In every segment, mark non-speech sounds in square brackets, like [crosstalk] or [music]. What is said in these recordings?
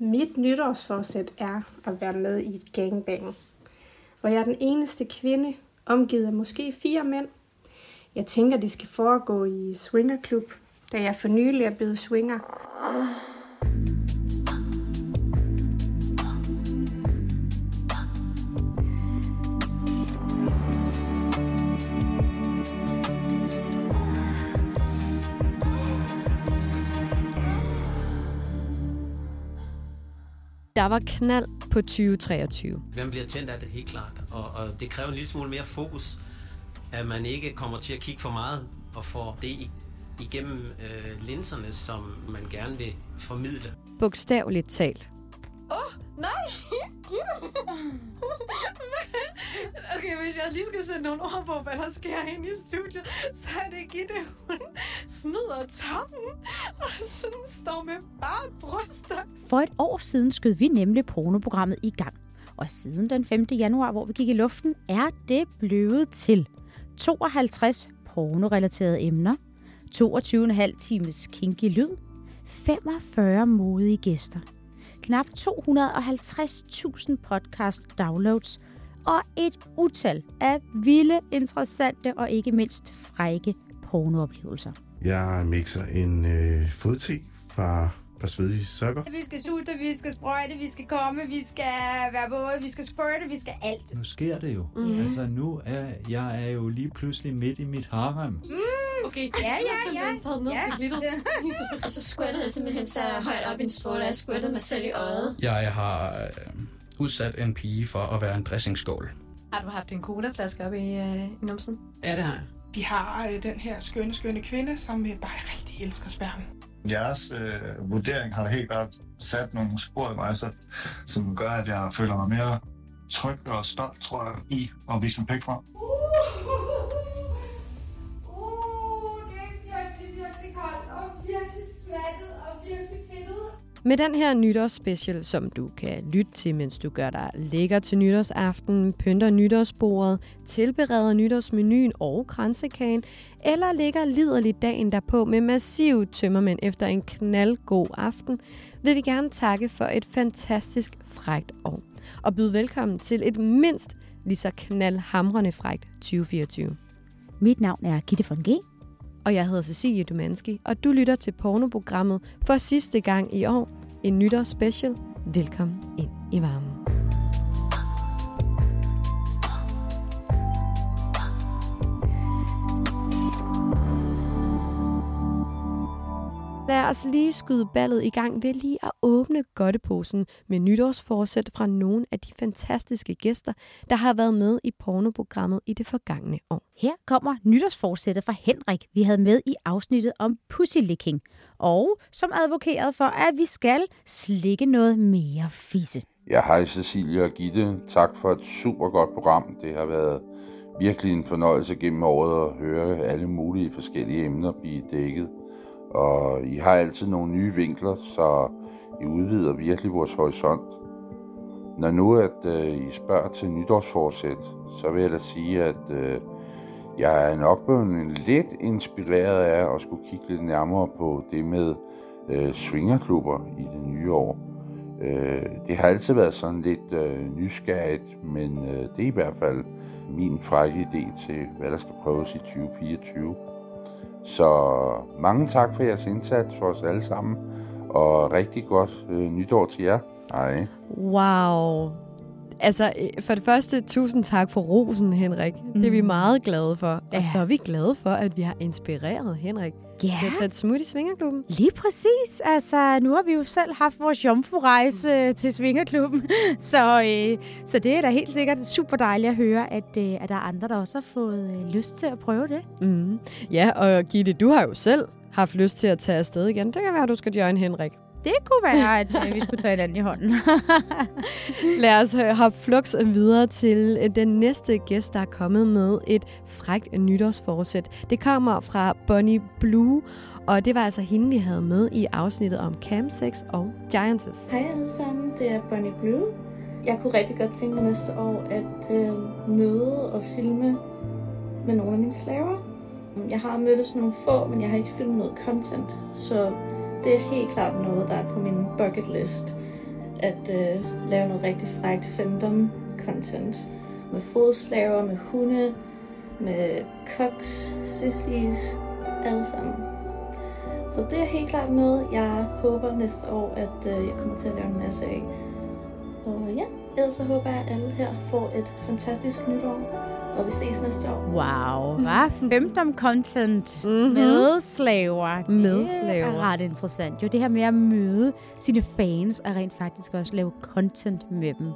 Mit nytårsforsæt er at være med i et gangbang, hvor jeg er den eneste kvinde, omgivet af måske fire mænd. Jeg tænker, det skal foregå i swingerklub, da jeg for nylig er blevet swinger. Der var knald på 2023. Hvem bliver tændt af det helt klart, og, og det kræver en lille smule mere fokus, at man ikke kommer til at kigge for meget og får det igennem øh, linserne, som man gerne vil formidle. Bogstaveligt talt. Åh, oh, nej! [laughs] okay, hvis jeg lige skal sætte nogle ord på, hvad der sker inde i studiet, så er det Gitte, hun smider toppen, og sådan står med bare bryster. For et år siden skød vi nemlig pornoprogrammet i gang. Og siden den 5. januar, hvor vi gik i luften, er det blevet til 52 pornorelaterede emner, 22,5 times kinky lyd, 45 modige gæster, knap 250.000 podcast downloads og et utal af vilde, interessante og ikke mindst frække pornooplevelser. Jeg mixer en øh, fodte fra par svedige sokker. Vi skal sulte, vi skal sprøjte, vi skal komme, vi skal være våde, vi skal spurte, vi skal alt. Nu sker det jo. Mm. Altså nu er jeg er jo lige pludselig midt i mit harem. Mm. Okay, ja, ja, ja. Taget ned ja. Lidt. [laughs] og så squattede jeg simpelthen så højt op i en stråle, jeg squattede mig selv i øjet. Jeg har øh, udsat en pige for at være en dressingskål. Har du haft en colaflaske op i, øh, i numsen? Ja, det har jeg. Vi har øh, den her skønne, skønne kvinde, som øh, bare rigtig elsker spærren. Jeres øh, vurdering har helt klart sat nogle spor i mig, så, som gør, at jeg føler mig mere tryg og stolt, tror jeg, i at vise min pæk frem. Med den her nytårsspecial, som du kan lytte til, mens du gør dig lækker til nytårsaften, pynter nytårsbordet, tilbereder nytårsmenuen og kransekagen, eller ligger liderligt dagen derpå med massiv tømmermænd efter en knaldgod aften, vil vi gerne takke for et fantastisk frægt år. Og byde velkommen til et mindst lige så knaldhamrende frægt 2024. Mit navn er Gitte von G. Og jeg hedder Cecilie Dumanski, og du lytter til pornoprogrammet for sidste gang i år. En nytårsspecial. Velkommen ind i varmen. Lad os lige skyde ballet i gang ved lige at åbne godteposen med nytårsforsæt fra nogle af de fantastiske gæster, der har været med i pornoprogrammet i det forgangne år. Her kommer nytårsforsættet fra Henrik, vi havde med i afsnittet om pussylicking, og som advokeret for, at vi skal slikke noget mere fisse. Ja, hej Cecilia og Gitte. Tak for et super godt program. Det har været virkelig en fornøjelse gennem året at høre alle mulige forskellige emner blive dækket. Og I har altid nogle nye vinkler, så I udvider virkelig vores horisont. Når nu at øh, I spørger til nytårsforsæt, så vil jeg da sige, at øh, jeg er nok blevet lidt inspireret af at skulle kigge lidt nærmere på det med øh, svingerklubber i det nye år. Øh, det har altid været sådan lidt øh, nysgerrigt, men øh, det er i hvert fald min frække idé til, hvad der skal prøves i 2024. Så mange tak for jeres indsats for os alle sammen, og rigtig godt øh, nytår til jer. Hej. Wow. Altså, øh, for det første, tusind tak for rosen, Henrik. Mm. Det er vi meget glade for. Ja. Og så er vi glade for, at vi har inspireret Henrik Ja. til at tage et smut i Svingerklubben. Lige præcis. Altså, nu har vi jo selv haft vores jomfru-rejse til Svingerklubben, [laughs] så, øh, så det er da helt sikkert super dejligt at høre, at, øh, at der er andre, der også har fået øh, lyst til at prøve det. Mm. Ja, og Gitte, du har jo selv haft lyst til at tage afsted igen. Det kan være, at du skal join Henrik. Det kunne være, at vi skulle tage hinanden i hånden. [laughs] Lad os øh, hoppe flux videre til øh, den næste gæst, der er kommet med et frækt nytårsforsæt. Det kommer fra Bonnie Blue, og det var altså hende, vi havde med i afsnittet om camsex og giantess. Hej alle sammen, det er Bonnie Blue. Jeg kunne rigtig godt tænke mig næste år at øh, møde og filme med nogle af mine slaver. Jeg har mødtes nogle få, men jeg har ikke filmet noget content, så det er helt klart noget, der er på min bucket list. at øh, lave noget rigtig frækt femdom-content. Med fodslaver, med hunde, med koks, sissies, alle sammen. Så det er helt klart noget, jeg håber næste år, at øh, jeg kommer til at lave en masse af. Og ja, ellers så håber jeg, at alle her får et fantastisk nytår. Og vi ses næste år. Wow, hvad? [laughs] Femdom content Mhm. med slaver. Med Det slaver. er ret interessant. Jo, det her med at møde sine fans og rent faktisk også lave content med dem.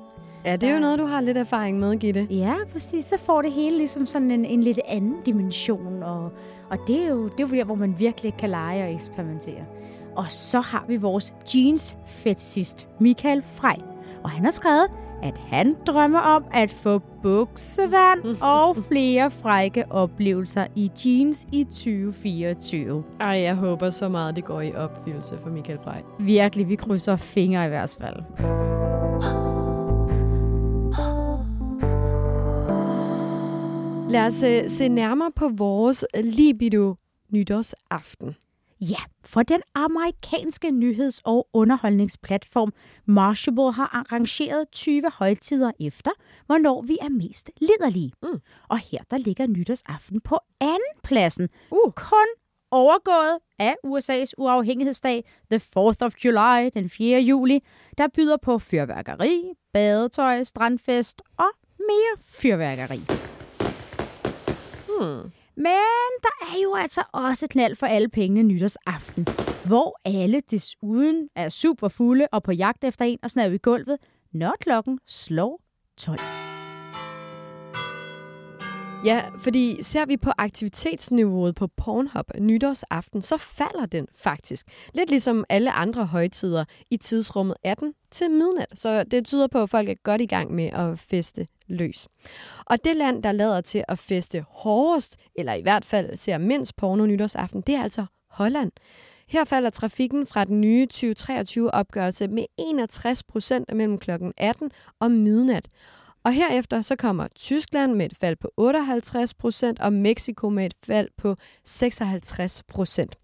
Ja, det er jo noget, du har lidt erfaring med, Gitte. Ja, præcis. Så får det hele ligesom sådan en, en lidt anden dimension, og, og det er jo det er jo der, hvor man virkelig kan lege og eksperimentere. Og så har vi vores jeans fetishist, Michael Frej. Og han har skrevet, at han drømmer om at få buksevand [laughs] og flere frække oplevelser i jeans i 2024. Ej, jeg håber så meget, det går i opfyldelse for Michael Frey. Virkelig, vi krydser fingre i hvert fald. Lad os uh, se nærmere på vores libido nytårsaften. Ja, for den amerikanske nyheds- og underholdningsplatform Mashable har arrangeret 20 højtider efter, hvornår vi er mest liderlige. Mm. Og her der ligger nytårsaften på anden pladsen. Uh. Kun overgået af USA's uafhængighedsdag, the 4th of July, den 4. juli, der byder på fyrværkeri, badetøj, strandfest og mere fyrværkeri. Hmm. Men der er jo altså også knald for alle pengene nytårsaften, hvor alle desuden er super fulde og på jagt efter en og snæv i gulvet, når klokken slår 12. Ja, fordi ser vi på aktivitetsniveauet på Pornhub nytårsaften, så falder den faktisk. Lidt ligesom alle andre højtider i tidsrummet 18 til midnat. Så det tyder på, at folk er godt i gang med at feste løs. Og det land, der lader til at feste hårdest, eller i hvert fald ser mindst porno nytårsaften, det er altså Holland. Her falder trafikken fra den nye 2023-opgørelse med 61 procent mellem kl. 18 og midnat. Og herefter så kommer Tyskland med et fald på 58 procent, og Mexico med et fald på 56 procent.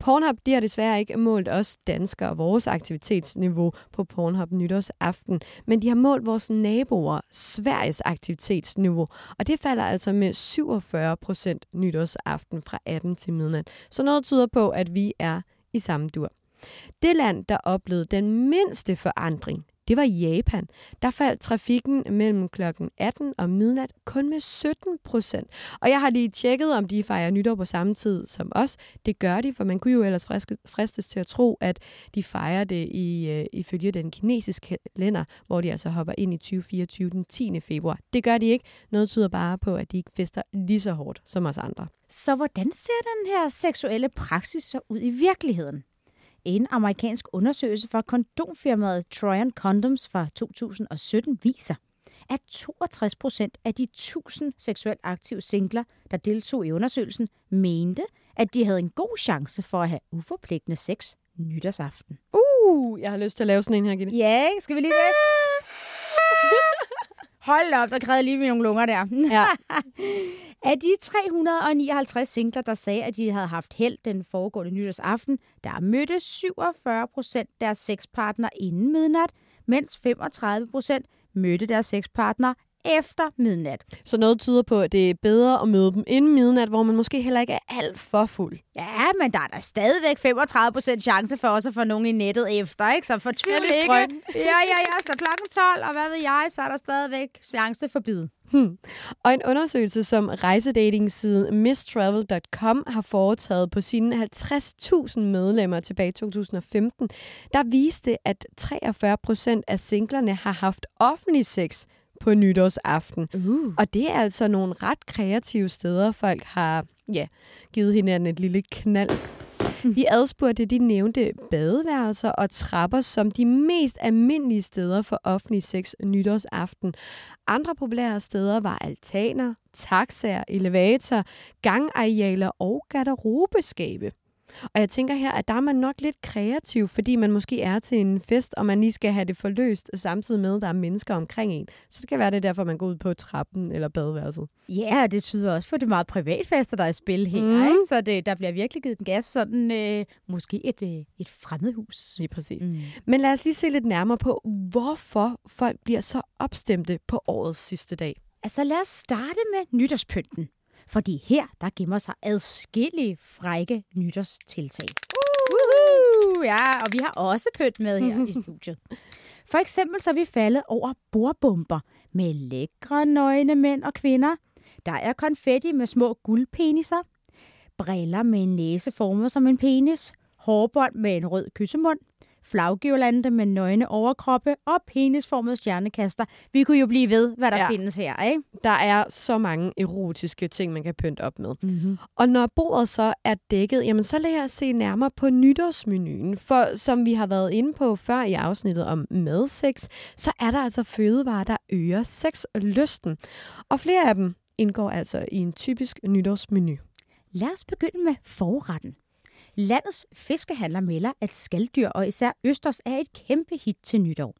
Pornhub de har desværre ikke målt os danskere og vores aktivitetsniveau på Pornhub nytårsaften, men de har målt vores naboer, Sveriges aktivitetsniveau, og det falder altså med 47 procent nytårsaften fra 18 til midnat. Så noget tyder på, at vi er i samme dur. Det land, der oplevede den mindste forandring, det var Japan. Der faldt trafikken mellem kl. 18 og midnat kun med 17 procent. Og jeg har lige tjekket, om de fejrer nytår på samme tid som os. Det gør de, for man kunne jo ellers friske- fristes til at tro, at de fejrer det i, øh, ifølge den kinesiske kalender, hvor de altså hopper ind i 2024 den 10. februar. Det gør de ikke. Noget tyder bare på, at de ikke fester lige så hårdt som os andre. Så hvordan ser den her seksuelle praksis så ud i virkeligheden? En amerikansk undersøgelse fra kondomfirmaet Trojan Condoms fra 2017 viser, at 62 procent af de 1000 seksuelt aktive singler, der deltog i undersøgelsen, mente, at de havde en god chance for at have uforpligtende sex nytårsaften. Uh, jeg har lyst til at lave sådan en her, Gitte. Ja, skal vi lige det? Hold op, der krævede lige nogle lunger der. Ja. [laughs] Af de 359 singler, der sagde, at de havde haft held den foregående nytårsaften, der mødte 47 procent deres sexpartner inden midnat, mens 35 procent mødte deres sexpartner efter midnat. Så noget tyder på, at det er bedre at møde dem inden midnat, hvor man måske heller ikke er alt for fuld. Ja, men der er der stadigvæk 35 procent chance for også at få nogen i nettet efter, ikke? Så fortvivl ikke. [laughs] Ja, ja, ja. Så klokken 12, og hvad ved jeg, så er der stadigvæk chance for bid. Hmm. Og en undersøgelse, som rejsedatingsiden misstravel.com har foretaget på sine 50.000 medlemmer tilbage i 2015, der viste, at 43 procent af singlerne har haft offentlig sex på nytårsaften. Uh. Og det er altså nogle ret kreative steder, folk har ja, givet hinanden et lille knald. De adspurgte, de nævnte badeværelser og trapper som de mest almindelige steder for offentlig sex nytårsaften. Andre populære steder var altaner, taxaer, elevator, gangarealer og garderobeskabe. Og jeg tænker her, at der er man nok lidt kreativ, fordi man måske er til en fest, og man lige skal have det forløst, samtidig med, at der er mennesker omkring en. Så det kan være, det er derfor, man går ud på trappen eller badeværelset. Ja, det tyder også for det er meget privatfester, der er i spil her, Mm. ikke? Så det, der bliver virkelig givet den gas, sådan øh, måske et, øh, et fremmedhus. Lige præcis. Mm. Men lad os lige se lidt nærmere på, hvorfor folk bliver så opstemte på årets sidste dag. Altså lad os starte med nytårspynten. Fordi her, der gemmer sig adskillige frække nytårstiltag. Uh! Ja, og vi har også pynt med her i [laughs] studiet. For eksempel så er vi faldet over bordbomber med lækre nøgne mænd og kvinder. Der er konfetti med små guldpeniser. Briller med en næse formet som en penis. Hårbånd med en rød kyssemund. Flaggirlande med nøgne overkroppe og penisformede stjernekaster. Vi kunne jo blive ved, hvad der ja. findes her, ikke? Der er så mange erotiske ting, man kan pynte op med. Mm-hmm. Og når bordet så er dækket, jamen så lad os se nærmere på nytårsmenuen. For som vi har været inde på før i afsnittet om madsex, så er der altså fødevarer, der øger sexlysten. Og flere af dem indgår altså i en typisk nytårsmenu. Lad os begynde med forretten. Landets fiskehandler melder, at skalddyr og især østers er et kæmpe hit til nytår.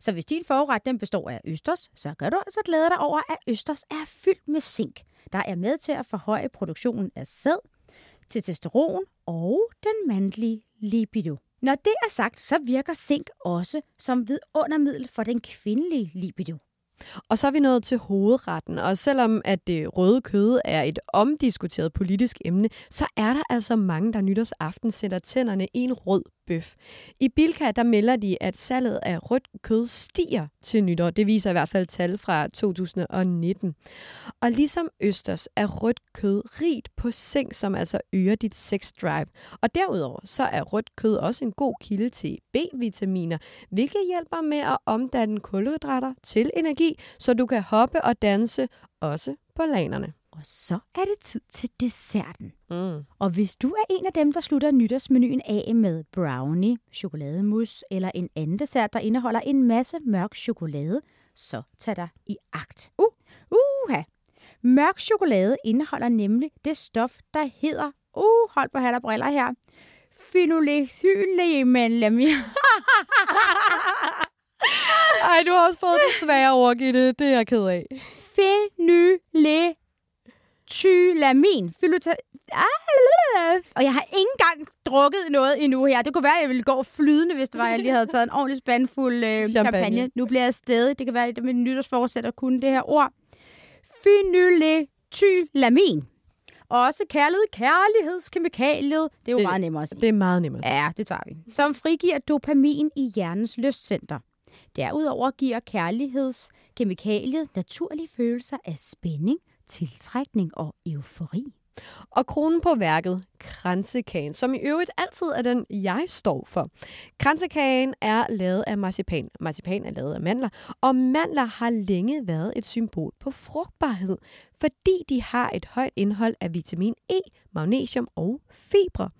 Så hvis din forret den består af østers, så kan du altså glæde dig over, at østers er fyldt med zink, der er med til at forhøje produktionen af sæd, testosteron og den mandlige libido. Når det er sagt, så virker zink også som vidundermiddel for den kvindelige libido. Og så er vi nået til hovedretten, og selvom at det røde kød er et omdiskuteret politisk emne, så er der altså mange, der nytårsaften sætter tænderne i en rød bøf. I Bilka, der melder de, at salget af rødt kød stiger til nytår. Det viser i hvert fald tal fra 2019. Og ligesom Østers er rødt kød rigt på zink, som altså øger dit sex drive. Og derudover så er rødt kød også en god kilde til B-vitaminer, hvilket hjælper med at omdanne kulhydrater til energi, så du kan hoppe og danse også på lanerne. Og så er det tid til desserten. Mm. Og hvis du er en af dem, der slutter nytårsmenuen af med brownie, chokolademus eller en anden dessert, der indeholder en masse mørk chokolade, så tag dig i agt. Uh, uha. Mørk chokolade indeholder nemlig det stof, der hedder, uh, hold på hat og briller her, phenolethylmelamin. [laughs] Ej, du har også fået det svære ord, Gitte. Det er jeg ked af. Phenylethylamin. Phylota... Ah, Og jeg har ikke engang drukket noget endnu her. Det kunne være, at jeg ville gå flydende, hvis det var, jeg lige havde taget en ordentlig spandfuld øh, champagne. Champagne. Nu bliver jeg stadig. Det kan være, at det er mit nytårsforsæt at kunne det her ord. Phenylethylamin. Også kaldet kærlighedskemikaliet. Det er jo Det- meget nemmere at sige. Det er meget nemmere. at sige. Ja, det tager vi. Som frigiver dopamin i hjernens lystcenter. Derudover giver kærlighedskemikaliet naturlige følelser af spænding, tiltrækning og eufori. Og kronen på værket, kransekagen, som i øvrigt altid er den, jeg står for. Kransekagen er lavet af marcipan. Marcipan er lavet af mandler, og mandler har længe været et symbol på frugtbarhed, fordi de har et højt indhold af vitamin E, magnesium og fibre.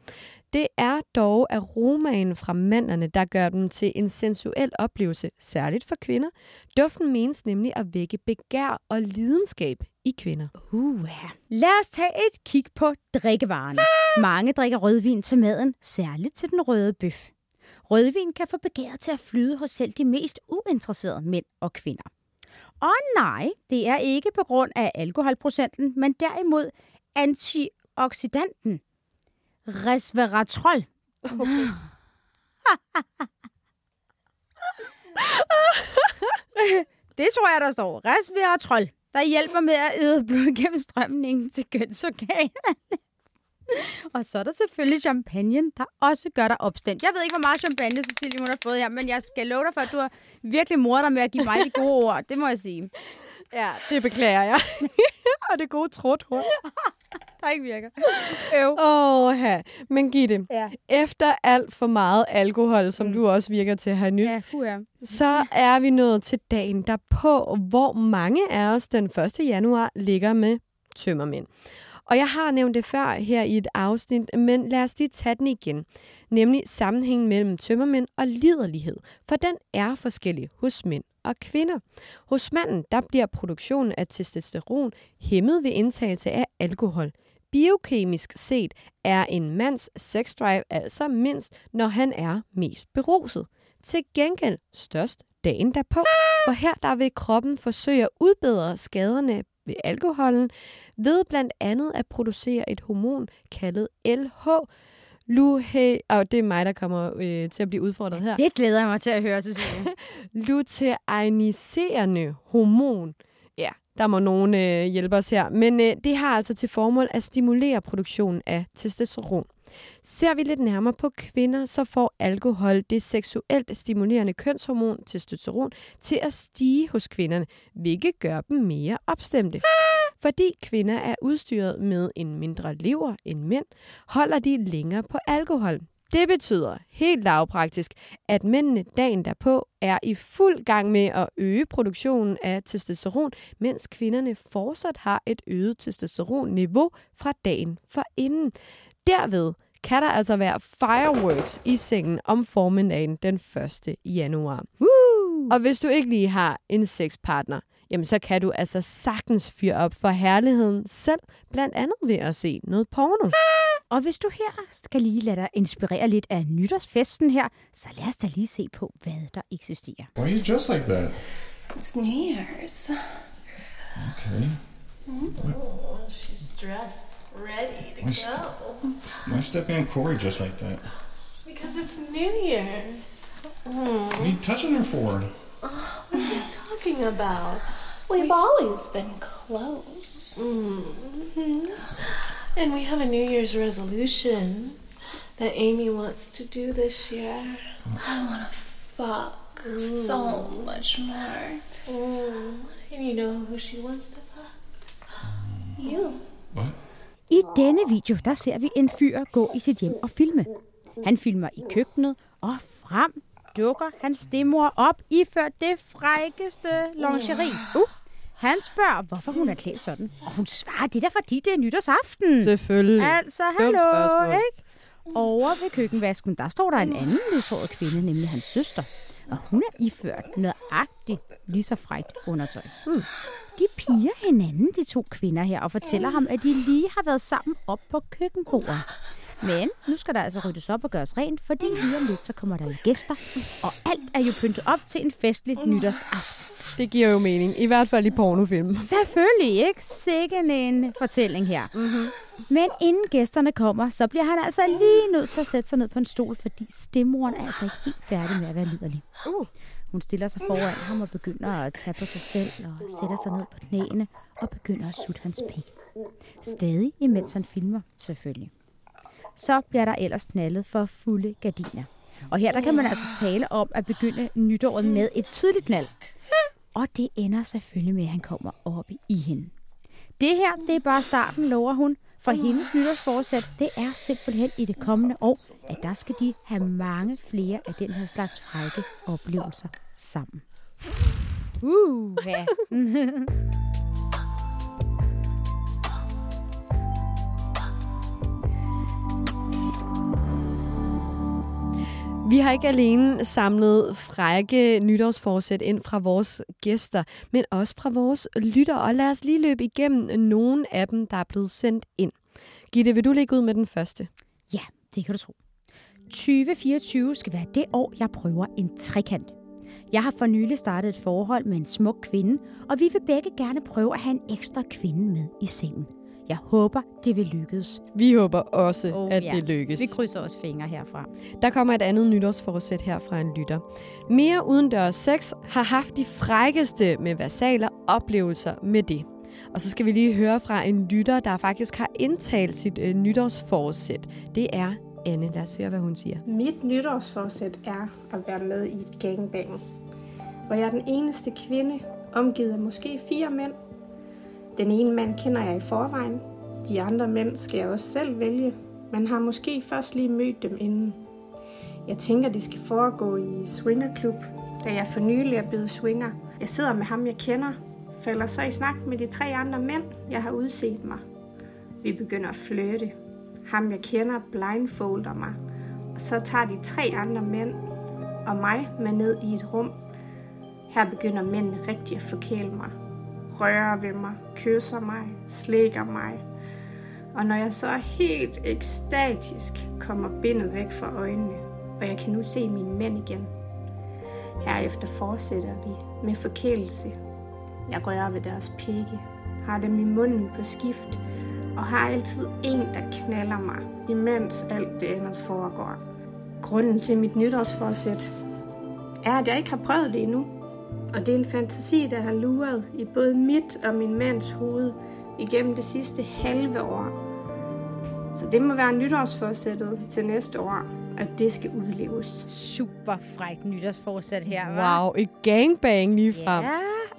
Det er dog aromaen fra mandlerne, der gør dem til en sensuel oplevelse, særligt for kvinder. Duften menes nemlig at vække begær og lidenskab i kvinder. Uh, Lad os tage et kig på drikkevarerne. Mange drikker rødvin til maden, særligt til den røde bøf. Rødvin kan få begæret til at flyde hos selv de mest uinteresserede mænd og kvinder. Og nej, det er ikke på grund af alkoholprocenten, men derimod antioxidanten. Resveratrol. [laughs] det tror jeg, der står. Resveratrol, der hjælper med at øge blodgennemstrømningen [laughs] til kønsorganerne. Og så er der selvfølgelig champagne, der også gør dig opstemt. Jeg ved ikke, hvor meget champagne Cecilie hun har fået her, men jeg skal love dig for, at du har virkelig moret dig med at give mig de gode ord. Det må jeg sige. Ja, det beklager jeg. [laughs] og det gode hår. [laughs] Der ikke virker. Øv. Åh, ja. Men Gitte, Ja. efter alt for meget alkohol, som mm. du også virker til at have nyt, Ja, uh, ja. så er vi nået til dagen derpå, hvor mange af os den 1. januar ligger med tømmermænd. Og jeg har nævnt det før her i et afsnit, men lad os lige tage den igen. Nemlig sammenhængen mellem tømmermænd og liderlighed, for den er forskellig hos mænd og kvinder. Hos manden, der bliver produktionen af testosteron hæmmet ved indtagelse af alkohol. Biokemisk set er en mands sexdrive altså mindst, når han er mest beruset. Til gengæld størst dagen derpå, for her der vil kroppen forsøge at udbedre skaderne ved alkoholen ved blandt andet at producere et hormon kaldet LH, Luhe, og det er mig, der kommer øh, til at blive udfordret her. Det glæder jeg mig til at høre, Cecilie. [laughs] Luteiniserende hormon. Der må nogen øh, hjælpe os her. Men øh, det har altså til formål at stimulere produktionen af testosteron. Ser vi lidt nærmere på kvinder, så får alkohol det seksuelt stimulerende kønshormon testosteron til at stige hos kvinderne, hvilket gør dem mere opstemte. Fordi kvinder er udstyret med en mindre lever end mænd, holder de længere på alkohol. Det betyder helt lavpraktisk, at mændene dagen derpå er i fuld gang med at øge produktionen af testosteron, mens kvinderne fortsat har et øget testosteronniveau fra dagen for inden. Derved kan der altså være fireworks i sengen om formiddagen den 1. januar. Woo! Og hvis du ikke lige har en sexpartner, jamen så kan du altså sagtens fyre op for herligheden selv, blandt andet ved at se noget porno. Og hvis du her skal lige lade dig inspirere lidt af nytårsfesten her, så lad os da lige se på, hvad der eksisterer. Why are you dressed like that? It's New Year's. Okay. Oh, she's dressed, ready to Why, go. why step in Corey dressed like that? Because it's New Year's. What are you touching her for? What are you talking about? We've always been close. hmm And we have a New Year's resolution that Amy wants to do this year. I want to fuck so much more. And you know who she wants to fuck? You. I denne video, der ser vi en fyr gå i sit hjem og filme. Han filmer i køkkenet, og frem dukker hans stemor op, iført det frækkeste lingerie. Uh, han spørger, hvorfor hun er klædt sådan. Og hun svarer, det er da fordi, det er nytårsaften. Selvfølgelig. Altså, hallo, ikke? Over ved køkkenvasken, der står der en anden lyshåret kvinde, nemlig hans søster. Og hun er iført nøjagtigt lige så frækt undertøj. Hmm. De piger hinanden, de to kvinder her, og fortæller ham, at de lige har været sammen op på køkkenbordet. Men nu skal der altså ryddes op og gøres rent, fordi lige om lidt, så kommer der gæster. Og alt er jo pyntet op til en festlig nytårsaften. Det giver jo mening, i hvert fald i pornofilm. Selvfølgelig, ikke? Sikke en fortælling her. Mm-hmm. Men inden gæsterne kommer, så bliver han altså lige nødt til at sætte sig ned på en stol, fordi stemmoren er altså ikke helt færdig med at være liderlig. Uh. Hun stiller sig foran ham og begynder at tage på sig selv og sætter sig ned på knæene og begynder at sutte hans pik. Stadig imens han filmer, selvfølgelig. Så bliver der ellers knaldet for fulde gardiner. Og her der kan man altså tale om at begynde nytåret med et tidligt knald. Og det ender selvfølgelig med, at han kommer op i hende. Det her, det er bare starten, lover hun. For hendes nytårsforsæt, det er simpelthen i det kommende år, at der skal de have mange flere af den her slags frække oplevelser sammen. Uh, ja. [laughs] Vi har ikke alene samlet frække nytårsforsæt ind fra vores gæster, men også fra vores lytter. Og lad os lige løbe igennem nogle af dem, der er blevet sendt ind. Gitte, vil du lægge ud med den første? Ja, det kan du tro. 2024 skal være det år, jeg prøver en trekant. Jeg har for nylig startet et forhold med en smuk kvinde, og vi vil begge gerne prøve at have en ekstra kvinde med i sengen. Jeg håber, det vil lykkes. Vi håber også, Oh, at ja. det lykkes. Vi krydser også fingre herfra. Der kommer et andet nytårsforsæt her fra en lytter. Mere udendørs sex har haft de frækkeste med versaler oplevelser med det. Og så skal vi lige høre fra en lytter, der faktisk har indtalt sit øh, nytårsforsæt. Det er Anne. Lad os høre, hvad hun siger. Mit nytårsforsæt er at være med i et gangbang, hvor jeg er den eneste kvinde, omgivet af måske fire mænd. Den ene mand kender jeg i forvejen. De andre mænd skal jeg også selv vælge, Man har måske først lige mødt dem inden. Jeg tænker, det skal foregå i swingerklub, da jeg for nylig er blevet swinger. Jeg sidder med ham, jeg kender, falder så i snak med de tre andre mænd, jeg har udset mig. Vi begynder at flytte. Ham, jeg kender, blindfolder mig. Og så tager de tre andre mænd og mig med ned i et rum. Her begynder mændene rigtig at forkæle mig. Rører ved mig, kysser mig, slikker mig. Og når jeg så er helt ekstatisk, kommer bindet væk fra øjnene, og jeg kan nu se mine mænd igen. Herefter fortsætter vi med forkælelse. Jeg rører ved deres pigge, har dem i munden på skift, og har altid en, der knaller mig, imens alt det andet foregår. Grunden til mit nytårsforsæt er, at jeg ikke har prøvet det endnu. Og det er en fantasi, der har luret i både mit og min mands hoved igennem det sidste halve år. Så det må være nytårsforsættet til næste år, at det skal udleves. Super frækt nytårsforsæt her, hva'? Wow, et gangbang lige frem. Ja,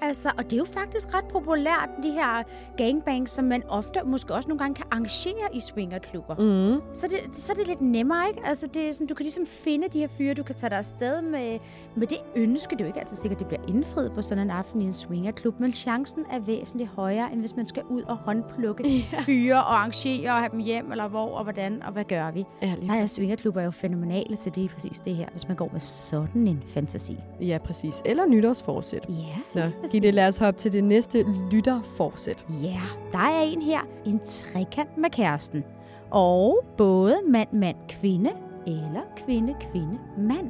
altså, og det er jo faktisk ret populært, de her gangbangs, som man ofte måske også nogle gange kan arrangere i swingerklubber. Mm. Så, det, så er det lidt nemmere, ikke? Altså, det er sådan, du kan ligesom finde de her fyre, du kan tage dig afsted med, med det ønske. Det er jo ikke altid sikkert, det bliver indfriet på sådan en aften i en swingerklub, men chancen er væsentligt højere, end hvis man skal ud og håndplukke [laughs] Ja. fyre og arrangere og have dem hjem, eller hvor og hvordan og hvad gør vi? Ja, Der er swingerklubber jo fænomenale til det, præcis det her, hvis man går med sådan en fantasi. Ja, præcis. Eller nytårsforsæt. Ja. Nå, Gitte, lad os hoppe til det næste lytterforsæt. Ja, der er en her, en trekant med kæresten. Og både mand, mand, kvinde, eller kvinde, kvinde, mand.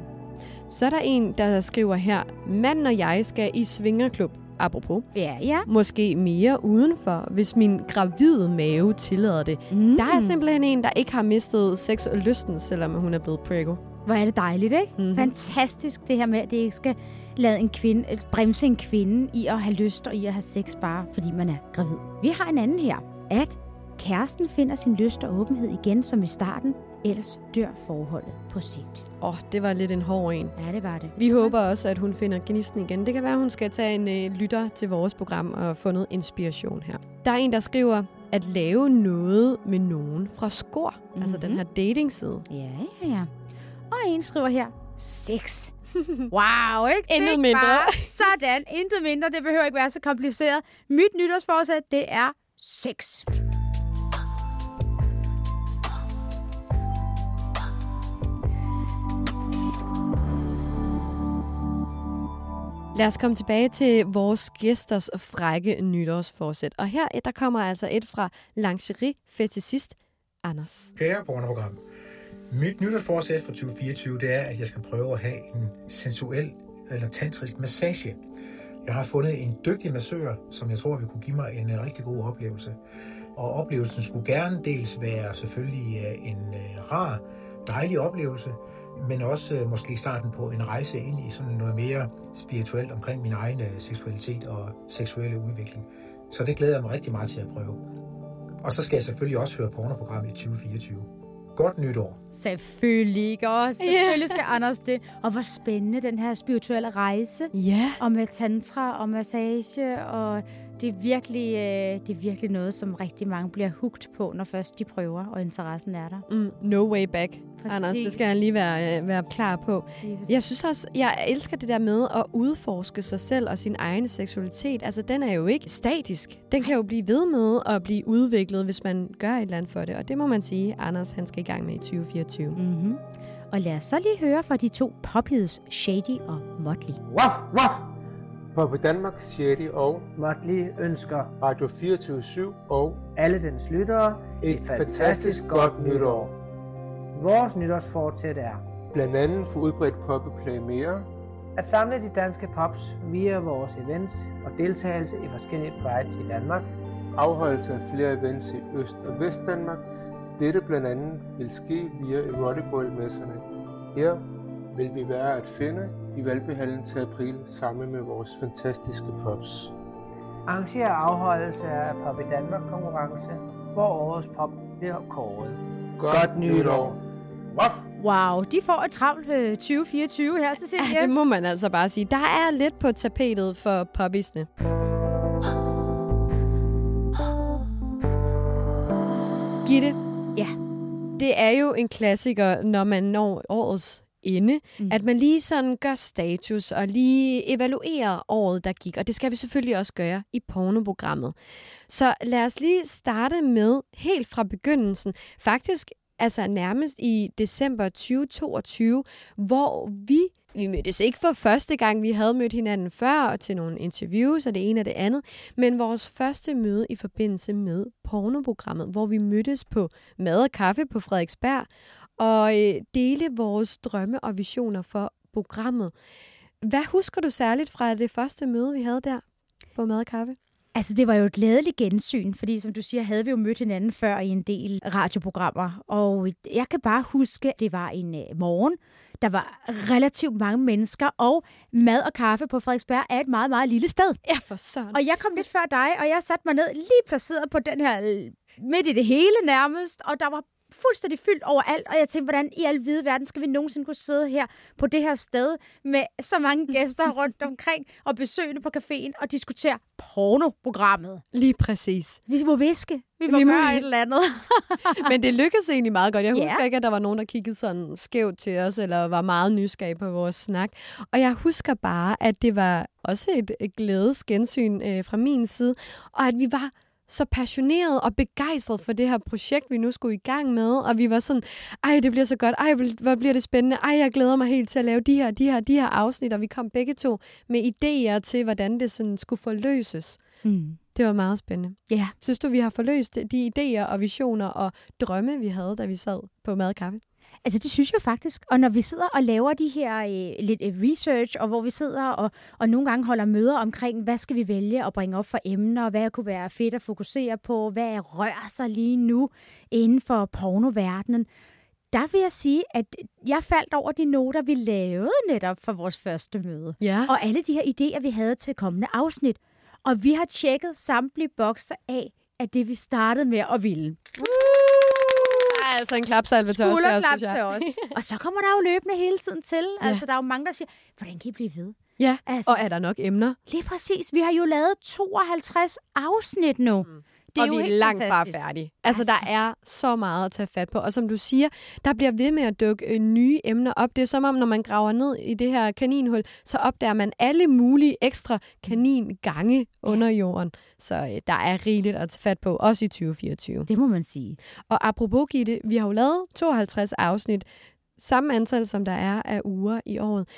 Så er der en, der skriver her, manden og jeg skal i svingerklub. Apropos. Ja, ja. Måske mere udenfor, hvis min gravide mave tillader det. Mm. Der er simpelthen en, der ikke har mistet sex og lysten, selvom hun er blevet prego. Hvor er det dejligt, ikke? Mhm. Mm-hmm. Fantastisk det her med, at det ikke skal lade en kvinde, øh, bremse en kvinde i at have lyst og i at have sex bare fordi man er gravid. Vi har en anden her, at kæresten finder sin lyst og åbenhed igen som i starten, ellers dør forholdet på sigt. Åh, oh, det var lidt en hård en. Ja, det var det. Vi håber også, at hun finder gnisten igen. Det kan være, at hun skal tage en øh, lytter til vores program og få noget inspiration her. Der er en, der skriver, at lave noget med nogen fra Skor. Mm-hmm. Altså den her datingside. Ja, ja, ja. Og en skriver her, sex. [laughs] Wow, ikke? Det Intet mindre. Bare [laughs] sådan, intet mindre. Det behøver ikke være så kompliceret. Mit nytårsforsæt, det er sex. Lad os komme tilbage til vores gæsters frække nytårsforsæt. Og her der kommer altså et fra lingerie fetishist Anders. Kære pornoprogram. Mit nytårsforsæt for 2024, det er, at jeg skal prøve at have en sensuel eller tantrisk massage. Jeg har fundet en dygtig massør, som jeg tror vil kunne give mig en øh, rigtig god oplevelse. Og oplevelsen skulle gerne dels være selvfølgelig øh, en øh, rar, dejlig oplevelse, men også øh, måske starten på en rejse ind i sådan noget mere spirituelt omkring min egen øh, seksualitet og seksuelle udvikling. Så det glæder jeg mig rigtig meget til at prøve. Og så skal jeg selvfølgelig også høre pornoprogrammet i 2024. Godt nytår. Selvfølgelig ikke også. Selvfølgelig skal Anders det. Og hvor spændende den her spirituelle rejse. Ja. Og med tantra og massage. Og det er, virkelig, øh, det er virkelig noget, som rigtig mange bliver hugt på, når først de prøver, og interessen er der. Mm, no way back, Præcis. Anders. Det skal han lige være, øh, være klar på. Jeg synes også, jeg elsker det der med at udforske sig selv og sin egen seksualitet. Altså, den er jo ikke statisk. Den kan jo blive ved med at blive udviklet, hvis man gør et eller andet for det. Og det må man sige, Anders han skal i gang med i 2024. Mm-hmm. Og lad os så lige høre fra de to popheads, Shady og Motley. Waf, waf! På Danmark, Shady og Motley ønsker Radio 24 og alle dens lyttere et fantastisk godt nytår. Vores nytårsfortsæt er Blandt andet for udbredt poppeplay mere, at samle de danske pops via vores events og deltagelse i forskellige prides i Danmark. afholdelse af flere events i Øst- og Vestdanmark. Dette blandt andet vil ske via Erotic World-messerne. Her vil vi være at finde i Valbyhallen til april sammen med vores fantastiske pops. Arrangerer afholdelse af Pop i Danmark konkurrence, hvor årets pop bliver kåret. Godt nytår! Waf! Wow, de får et travlt øh, 2024 her, Cecilie. Ja, det må man altså bare sige. Der er lidt på tapetet for poppisne. Gitte, ja. det er jo en klassiker, når man når årets ende, mm. at man lige sådan gør status og lige evaluerer året, der gik. Og det skal vi selvfølgelig også gøre i pornoprogrammet. Så lad os lige starte med helt fra begyndelsen. Faktisk altså nærmest i december 2022, hvor vi vi mødtes ikke for første gang. Vi havde mødt hinanden før og til nogle interviews og det ene og det andet. Men vores første møde i forbindelse med pornoprogrammet, hvor vi mødtes på mad og kaffe på Frederiksberg og øh, dele vores drømme og visioner for programmet. Hvad husker du særligt fra det første møde, vi havde der på mad og kaffe? Altså, det var jo et glædeligt gensyn, fordi som du siger, havde vi jo mødt hinanden før i en del radioprogrammer. Og jeg kan bare huske, det var en øh, morgen, der var relativt mange mennesker, og mad og kaffe på Frederiksberg er et meget, meget lille sted. Ja, for sådan. Og jeg kom lidt før dig, og jeg satte mig ned lige placeret på den her, midt i det hele nærmest, og der var fuldstændig fyldt overalt, og jeg tænkte, hvordan i al hvide verden skal vi nogensinde kunne sidde her på det her sted med så mange [laughs] gæster rundt omkring og besøgende på caféen og diskutere pornoprogrammet. Lige præcis. Vi må viske. Vi må, Vi må- gøre et eller andet. [laughs] Men det lykkedes egentlig meget godt. Jeg husker ikke, at der var nogen, der kiggede sådan skævt til os, eller var meget nysgerrige på vores snak. Og jeg husker bare, at det var også et et glædes gensyn øh, fra min side, og at vi var så passioneret og begejstret for det her projekt, vi nu skulle i gang med. Og vi var sådan, ej, det bliver så godt. Ej, hvor bliver det spændende. Ej, jeg glæder mig helt til at lave de her, de her, de her afsnit. Og vi kom begge to med idéer til, hvordan det sådan skulle forløses. Mm. Det var meget spændende. Ja. Synes du, vi har forløst de idéer og visioner og drømme, vi havde, da vi sad på mad og kaffe? Altså, det synes jeg faktisk. Og når vi sidder og laver de her øh, lidt øh, research, og hvor vi sidder og, og nogle gange holder møder omkring, hvad skal vi vælge at bringe op for emner, hvad kunne være fedt at fokusere på, hvad rører sig lige nu inden for pornoverdenen, der vil jeg sige, at jeg faldt over de noter, vi lavede netop for vores første møde. Ja. Og alle de her idéer, vi havde til kommende afsnit. Og vi har tjekket samtlige bokser af, af det, vi startede med at ville. Altså en klapsalve til os. der, Skulderklap til os. [laughs] Og så kommer der jo løbende hele tiden til. Ja. Altså, der er jo mange, der siger, hvordan kan I blive ved? Ja, Altså- og er der nok emner? Lige præcis. Vi har jo lavet 52 afsnit nu. Mm. Det er og jo vi er langt fantastisk. fra færdige. Altså, der er så meget at tage fat på. Og som du siger, der bliver ved med at dukke øh, nye emner op. Det er som om, når man graver ned i det her kaninhul, så opdager man alle mulige ekstra kaningange under jorden. Så øh, der er rigeligt at tage fat på, også i 2024. Det må man sige. Og apropos Gitte, vi har jo lavet 52 afsnit. Samme antal, som der er af uger i året.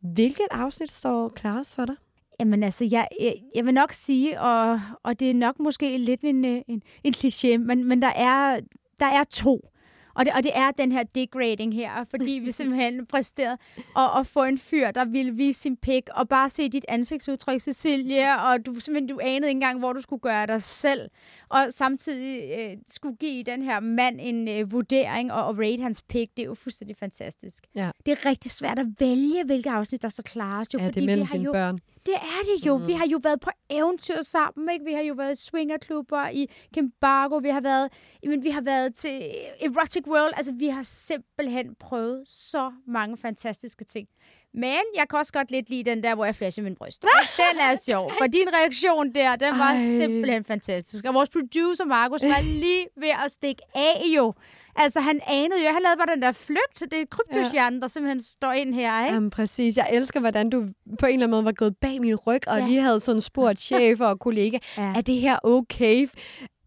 Hvilket afsnit står klarest for dig? Jamen altså, jeg, jeg, jeg vil nok sige, og, og det er nok måske lidt en, øh, en, en kliché, men, men der, er, der er to. Og det, og det er den her degrading her, fordi vi [laughs] simpelthen præsterede at, at få en fyr, der ville vise sin pik, og bare se dit ansigtsudtryk, Cecilie, og du simpelthen du anede ikke engang, hvor du skulle gøre dig selv, og samtidig øh, skulle give den her mand en øh, vurdering og, og rate hans pik. Det er jo fuldstændig fantastisk. Ja. Det er rigtig svært at vælge, hvilke afsnit, der så klarest. Jo, Ja, det er fordi vi mellem har sine jo, børn. Det er det jo. Mm. Vi har jo været på eventyr sammen, ikke? Vi har jo været i swingerklubber i Kimbargo. Vi har været, jamen, vi har været til Erotic World. Altså, vi har simpelthen prøvet så mange fantastiske ting. Men jeg kan også godt lidt lide den der, hvor jeg flasher min bryst. [laughs] den er sjov. For din reaktion der, den var Ej. simpelthen fantastisk. Og vores producer, Markus, var [laughs] lige ved at stikke af jo. Altså, han anede jo, han lavede bare den der flygt. Det er krybdyrshjernen, der simpelthen står ind her, ikke? Jamen, præcis. Jeg elsker, hvordan du på en eller anden måde var gået bag min ryg, og Ja. lige havde sådan spurgt [laughs] chefer og kollega, Ja. er det her okay?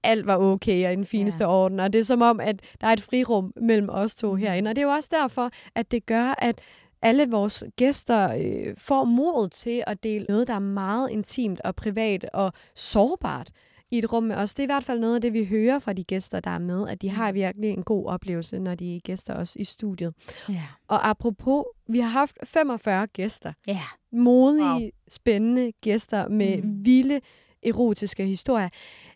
Alt var okay og i den fineste ja. orden, og det er som om, at der er et frirum mellem os to herinde. Og det er jo også derfor, at det gør, at alle vores gæster øh, får mod til at dele noget, der er meget intimt og privat og sårbart i et rum med os. Det er i hvert fald noget af det, vi hører fra de gæster, der er med, at de har virkelig en god oplevelse, når de gæster os i studiet. Ja. Og apropos, vi har haft 45 gæster. Ja. Modige, wow. spændende gæster med mm. vilde, erotiske historier.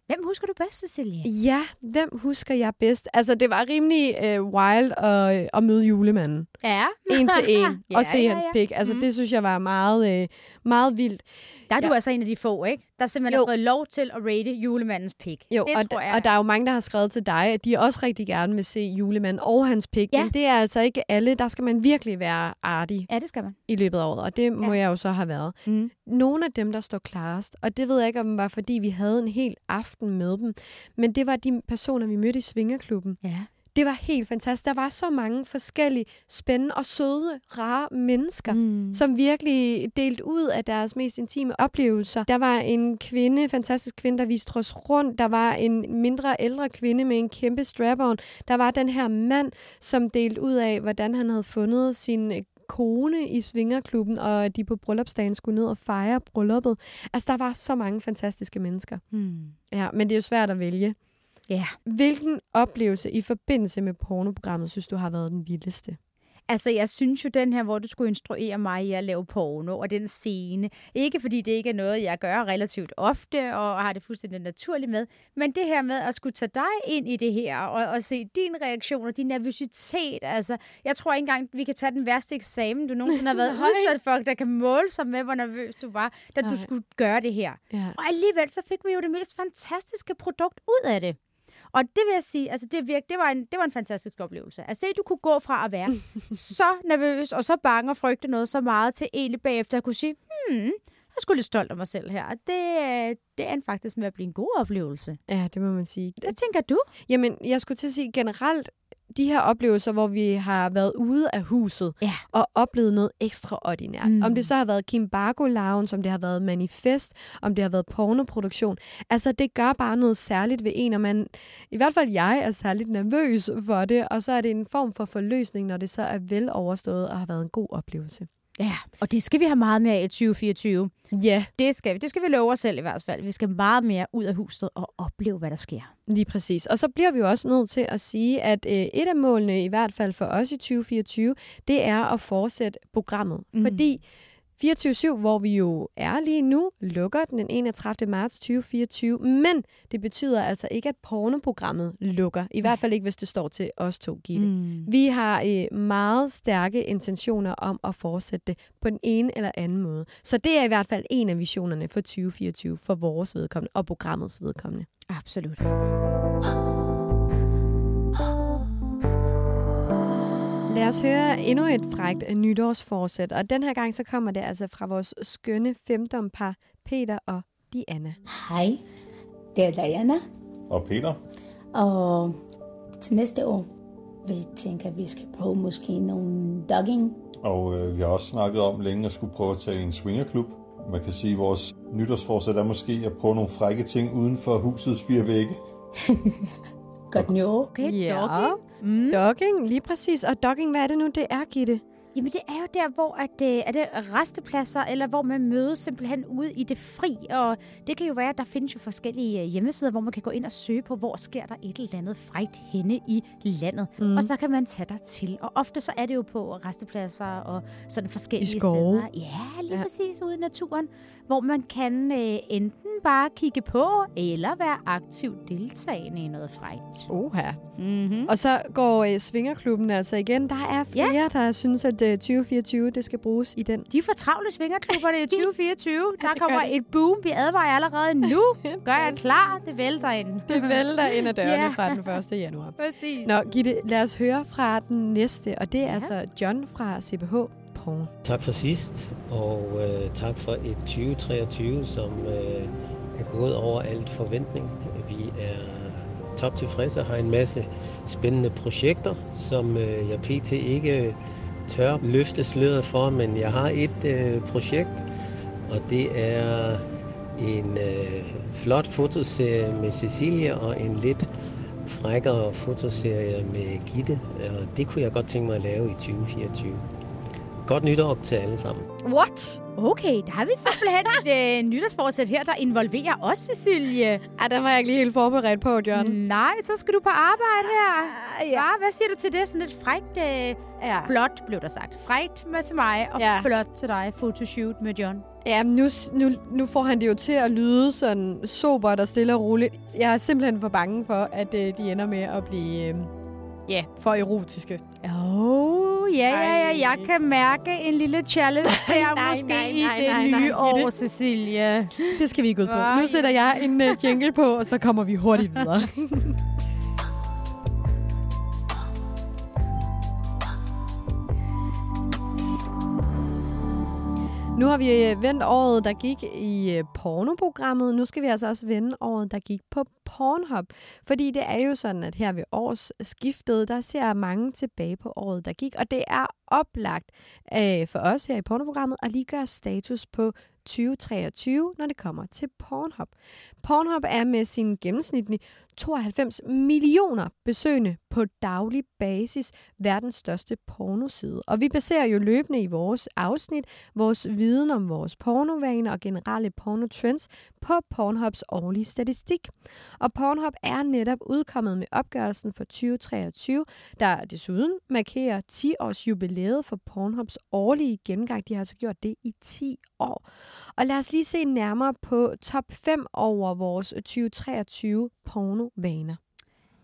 Hvem husker du bedst, Cecilie? Ja, hvem husker jeg bedst? Altså, det var rimelig øh, wild at, at møde julemanden. Ja. En til en. [laughs] Ja, og se ja, hans ja. pik. Altså, Mm. mm. det synes jeg var meget, øh, meget vildt. Der er Ja. du altså en af de få, ikke? Der simpelthen Jo. har fået lov til at rate julemandens pik. Jo, det og, tror jeg. og der er jo mange, der har skrevet til dig, at de også rigtig gerne vil se julemanden og hans pik. Ja. Men det er altså ikke alle. Der skal man virkelig være artig. Ja, det skal man. I løbet af året, og det må Ja. jeg jo så have været. Mm. Nogle af dem, der står klarest, og det ved jeg ikke, om det var, fordi vi havde en hel aften med dem, men det var de personer, vi mødte i Svingerklubben. Ja. Det var helt fantastisk. Der var så mange forskellige, spændende og søde, rare mennesker, mm. som virkelig delte ud af deres mest intime oplevelser. Der var en kvinde, fantastisk kvinde, der viste os rundt. Der var en mindre ældre kvinde med en kæmpe strap-on. Der var den her mand, som delte ud af, hvordan han havde fundet sin øh, kone i Svingerklubben, og de på bryllupsdagen skulle ned og fejre brylluppet. Altså, der var så mange fantastiske mennesker. Hmm. Ja, men det er jo svært at vælge. Ja. Hvilken oplevelse i forbindelse med pornoprogrammet synes du har været den vildeste? Altså, jeg synes jo, den her, hvor du skulle instruere mig i at lave porno, og den scene, ikke fordi det ikke er noget, jeg gør relativt ofte, og har det fuldstændig naturligt med, men det her med at skulle tage dig ind i det her, og, og se din reaktion og din nervøsitet, altså, jeg tror ikke engang, vi kan tage den værste eksamen, du nogensinde har været [laughs] udsat for, der kan måle sig med, hvor nervøs du var, da Nej. du skulle gøre det her. Ja. Og alligevel, så fik vi jo det mest fantastiske produkt ud af det. Og det vil jeg sige, altså det, virke, det, var en, det var en fantastisk oplevelse. At se, du kunne gå fra at være [laughs] så nervøs og så bange og frygte noget så meget, til egentlig bagefter at kunne sige, hmm, jeg sgu lidt stolt af mig selv her. Det, øh, det er en faktisk med at blive en god oplevelse. Ja, det må man sige. Hvad tænker du? Jamen, jeg skulle til at sige generelt, de her oplevelser, hvor vi har været ude af huset ja. og oplevet noget ekstraordinært. Mm. Om det så har været Kim Bargo Lounge, om det har været Manifest, om det har været pornoproduktion. Altså, det gør bare noget særligt ved en, og man, i hvert fald jeg er særligt nervøs for det, og så er det en form for forløsning, når det så er vel overstået og har været en god oplevelse. Ja, og det skal vi have meget mere i 2024. Ja. Det skal vi. Det skal vi love os selv i hvert fald. Vi skal meget mere ud af huset og opleve, hvad der sker. Lige præcis. Og så bliver vi jo også nødt til at sige, at øh, et af målene, i hvert fald for os i 2024, det er at fortsætte programmet. Mm. Fordi 24-7, hvor vi jo er lige nu, lukker den 31. marts 2024, men det betyder altså ikke, at pornoprogrammet lukker. I hvert fald ikke, hvis det står til os to, Gitte. Mm. Vi har øh, meget stærke intentioner om at fortsætte det på den ene eller anden måde. Så det er i hvert fald en af visionerne for 2024 for vores vedkommende og programmets vedkommende. Absolut. Lad os høre endnu et frægt nytårsforsæt, og den her gang så kommer det altså fra vores skønne femdompar Peter og Diana. Hej, det er Diana, Og Peter? og til næste år vi tænker, at vi skal prøve måske nogle dogging. Og øh, vi har også snakket om længe at skulle prøve at tage i en swingerklub. Man kan sige, at vores nytårsforsæt er måske at prøve nogle frække ting uden for husets fire vægge. [laughs] Godt nytår. Okay, Ja. dogging. Mm. Dogging, lige præcis. Og dogging, hvad er det nu, det er, Gitte? Jamen det er jo der, hvor at, øh, er det restepladser, eller hvor man mødes simpelthen ude i det fri. Og det kan jo være, at der findes jo forskellige øh, hjemmesider, hvor man kan gå ind og søge på, hvor sker der et eller andet frægt henne i landet. Mm. Og så kan man tage dig til. Og ofte så er det jo på restepladser og sådan forskellige I skove. steder. Ja, lige ja. præcis ude i naturen, hvor man kan øh, enten bare kigge på, eller være aktivt deltagende i noget frægt. Oha. Mm-hmm. Og så går øh, Svingerklubben altså igen. Der er flere, ja. der synes, at øh, 2024 det skal bruges i den. De får travle svingerklubberne [laughs] i 2024. Der kommer et boom. Vi advarer allerede nu. [laughs] Gør jeg klar. Det vælter ind. [laughs] Det vælter ind ad dørene Ja. fra den 1. januar. Præcis. Nå, Gitte, lad os høre fra den næste, og det er ja. altså John fra CBH Porn. Tak for sidst, og øh, tak for et 2023, som øh, er gået over alt forventning. Vi er top tilfredse og har en masse spændende projekter, som øh, jeg pt. ikke tør løfte sløret for, men jeg har et øh, projekt, og det er en øh, flot fotoserie med Cecilia og en lidt frækkere fotoserie med Gitte, og det kunne jeg godt tænke mig at lave i 2024. Godt nytår til alle sammen. What? Okay, der har vi simpelthen [laughs] et øh, nytårsforsæt her, der involverer os, Cecilie. Ja, den var jeg ikke lige helt forberedt på, John. Nej, så skal du på arbejde her. Ja. Hva? Hvad siger du til det? Sådan lidt frækt, øh, ja. flot blev der sagt. Frækt med til mig, og Ja. ja. flot til dig. Photoshoot med John. Ja, men nu, nu, nu får han det jo til at lyde sådan sobert og stille og roligt. Jeg er simpelthen for bange for, at øh, de ender med at blive øh, ja, for erotiske. Oh, ja, ja, ja. Jeg kan mærke en lille challenge [laughs] der nej, måske nej, i nej, det nej, nye nej, år, Gitte. Cecilie. Det skal vi ikke ud på. Nu sætter jeg en uh, jingle på, og så kommer vi hurtigt videre. [laughs] Nu har vi øh, vendt året, der gik i øh, pornoprogrammet. Nu skal vi altså også vende året, der gik på Pornhub. Fordi det er jo sådan, at her ved års skiftet, der ser mange tilbage på året, der gik. Og det er oplagt øh, for os her i pornoprogrammet at lige gøre status på 2023, når det kommer til Pornhub. Pornhub er med sin gennemsnitlige 92 millioner besøgende på daglig basis verdens største pornoside. Og vi baserer jo løbende i vores afsnit vores viden om vores pornovaner og generelle pornotrends på Pornhubs årlige statistik. Og Pornhub er netop udkommet med opgørelsen for 2023, der desuden markerer 10 års jubilæet for Pornhubs årlige gennemgang. De har altså gjort det i 10 år. Og lad os lige se nærmere på top 5 over vores 2023 pornovaner.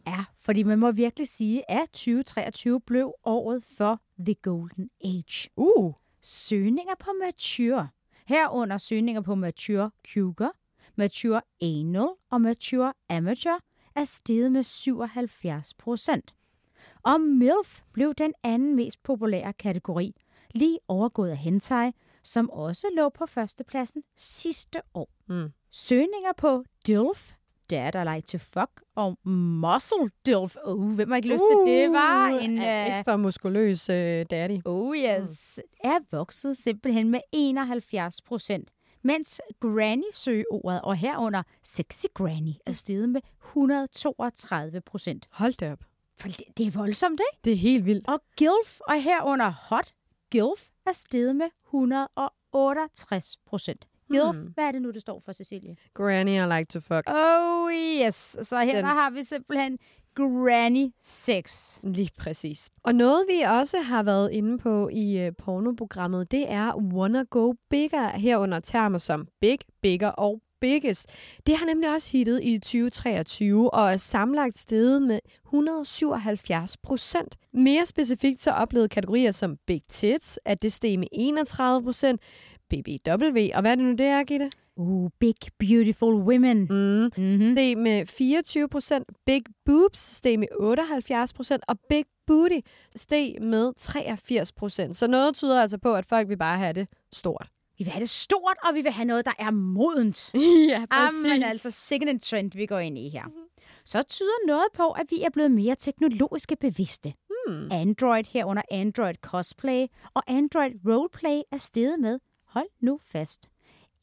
Ja, fordi man må virkelig sige, at 2023 blev året for The Golden Age. Uh. Søgninger på mature. Herunder søgninger på mature cougar, mature anal og mature amateur er steget med 77 procent. Og MILF blev den anden mest populære kategori, lige overgået af hentai, som også lå på førstepladsen sidste år. Mm. Søgninger på DILF, Dad I Like to Fuck, og Muscle DILF. Uh, hvem har ikke lyst til det? Var en uh, uh, ekstra muskuløs uh, daddy. Oh yes. Mm. Er vokset simpelthen med 71 procent. Mens Granny-søgeordet, og herunder Sexy Granny, er steget med 132 procent. Hold da op. For det, det er voldsomt, ikke? Det er helt vildt. Og GILF, og herunder Hot GILF, er steget med 168 procent. GILF, hmm. hvad er det nu, det står for, Cecilie? Granny, I like to fuck. Oh yes. Så her Den- der har vi simpelthen Granny 6. Lige præcis. Og noget, vi også har været inde på i uh, pornoprogrammet, det er Wanna Go Bigger, herunder termer som big, bigger og biggest. Det har nemlig også hittet i 2023 og er samlet steget med 177 procent. Mere specifikt så oplevede kategorier som big tits, at det steg med 31 procent, BBW, og hvad er det nu, det er, Gitte? Uh, big beautiful women. Mm. Mm-hmm. Steg med 24 procent, big boobs steg med 78 procent, og big booty steg med 83 procent. Så noget tyder altså på, at folk vil bare have det stort. Vi vil have det stort, og vi vil have noget, der er modent. [laughs] ja, præcis. Jamen altså, sikkert en trend, vi går ind i her. Så tyder noget på, at vi er blevet mere teknologiske bevidste. Hmm. Android herunder Android Cosplay og Android Roleplay er steget med, hold nu fast,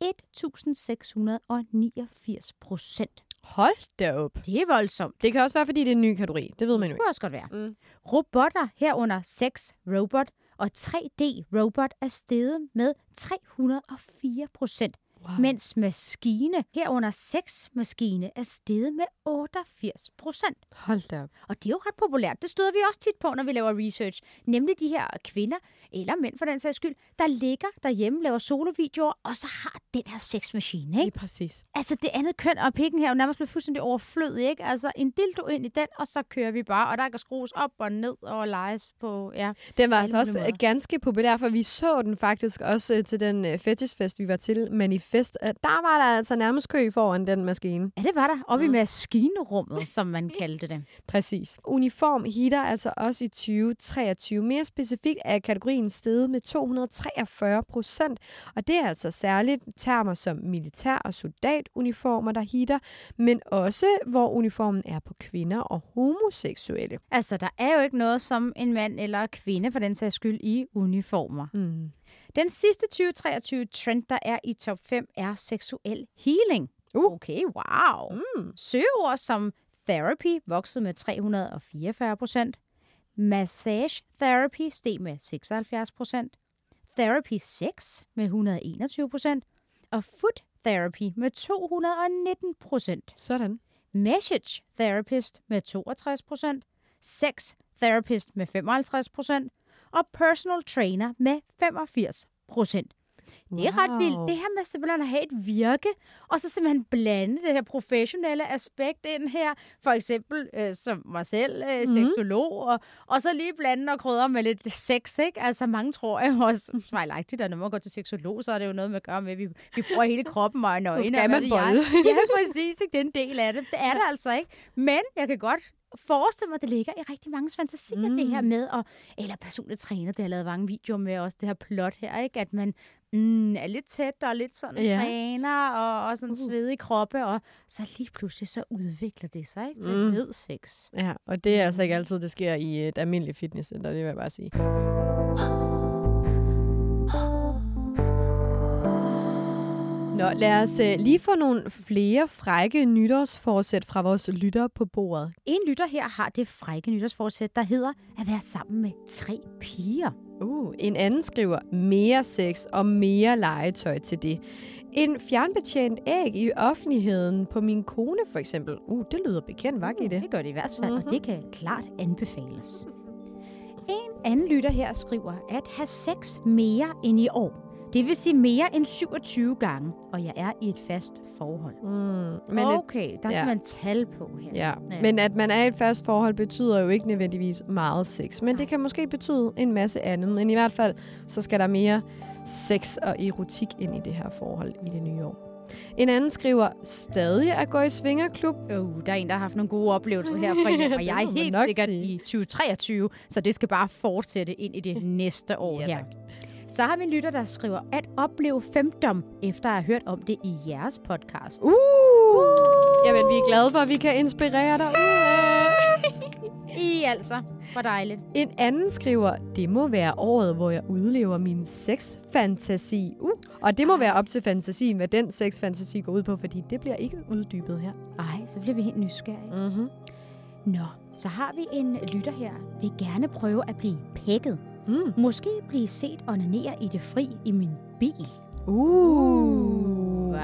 1689 procent. Hold da op. Det er voldsomt. Det kan også være, fordi det er en ny kategori. Det ved man jo Det ikke. kunne også godt være. Mm. Robotter herunder 6 robot og 3D robot er steget med 304 procent. Wow. Mens maskine herunder 6 maskine er steget med 88 procent. Hold da op. Og det er jo ret populært. Det støder vi også tit på, når vi laver research. Nemlig de her kvinder, eller mænd for den sags skyld, der ligger derhjemme, laver solovideoer, og så har den her sexmaskine, ikke? Lige præcis. Altså det andet køn og pikken her er jo nærmest blevet fuldstændig overflødig, ikke? Altså en dildo ind i den, og så kører vi bare, og der kan skrues op og ned og leges på, ja. Den var altså også måder. øh, ganske populær, for vi så den faktisk også øh, til den øh, fetishfest, vi var til, Manifest. Øh, Der var der altså nærmest kø foran den maskine. Ja, det var der. Oppe i maskinerummet, som man [laughs] kaldte det. Præcis. Uniform hitter altså også i 2023. Mere specifikt er kategorien steget med 243 procent, og det er altså særligt termer som militær- og soldatuniformer, der hitter, men også hvor uniformen er på kvinder og homoseksuelle. Altså, der er jo ikke noget som en mand eller kvinde for den sags skyld i uniformer. Mm. Den sidste 2023 trend, der er i top 5, er seksuel healing. Uh. Okay, wow. Mm. Søgeord som therapy voksede med 344 procent. Massage therapy steg med 76 procent. Therapy sex med 121 procent. Og foot therapy med 219 procent. Sådan. Message therapist med 62 procent. Sex therapist med 55 procent. Og personal trainer med 85 procent. Det er ret vildt. Wow. Det her med simpelthen at have et virke, og så simpelthen blande det her professionelle aspekt ind her. For eksempel øh, som mig selv, øh, Mhm. seksolog, og, og så lige blande og krydre med lidt sex, ikke? Altså mange tror jo også, fejlagtigt, at når man går til seksolog, så er det jo noget med at gøre med, at vi, vi bruger hele kroppen og øjne. skal og hvad man jeg. bolle. Ja, [laughs] præcis. Ikke? Det er en del af det. Det er det altså ikke. Men jeg kan godt forestille mig, det ligger i rigtig mange fantasier, mm. det her med, og, eller personlige træner, det har lavet mange videoer med også det her plot her, ikke? at man mm, er lidt tæt og lidt sådan Ja. træner, og, og sådan uh. svedig kroppe, og så lige pludselig så udvikler det sig ikke? til Mm. mm. fed sex. Ja, og det er altså ikke altid, det sker i et almindeligt fitnesscenter, det vil jeg bare sige. [gasps] [gasps] Nå, lad os uh, lige få nogle flere frække nytårsforsæt fra vores lyttere på bordet. En lytter her har det frække nytårsforsæt, der hedder at være sammen med tre piger. Uh, en anden skriver mere sex og mere legetøj til det. En fjernbetjent æg i offentligheden på min kone for eksempel. Uh, det lyder bekendt, var det? Det gør det i hvert fald, mm-hmm. Mhm. og det kan klart anbefales. En anden lytter her skriver at have sex mere end i år. Det vil sige mere end 27 gange, og jeg er i et fast forhold. Mm, men et- okay, der er ja. simpelthen tal på her. Ja. ja, men at man er i et fast forhold betyder jo ikke nødvendigvis meget sex. Men det kan måske betyde en masse andet. Men i hvert fald, så skal der mere sex og erotik ind i det her forhold i det nye år. En anden skriver stadig at gå i svingerklub. Uh, der er en, der har haft nogle gode oplevelser her fra [laughs] hjem, og jeg er helt sikkert sige. i 2023, så det skal bare fortsætte ind i det [laughs] næste år her. Så har vi en lytter, der skriver, at opleve femdom, efter at have hørt om det i jeres podcast. Uh! Jamen, vi er glade for, at vi kan inspirere dig. [laughs] I altså. Hvor dejligt. En anden skriver, det må være året, hvor jeg udlever min sexfantasi. Uh. Og det må være op til fantasien, hvad den sexfantasi går ud på, fordi det bliver ikke uddybet her. Ej, så bliver vi helt nysgerrige. Mm-hmm. Nå, så har vi en lytter her. Vil gerne prøve at blive pækket. Mm. Måske blive set onanere i det fri i min bil. Uh. Ja.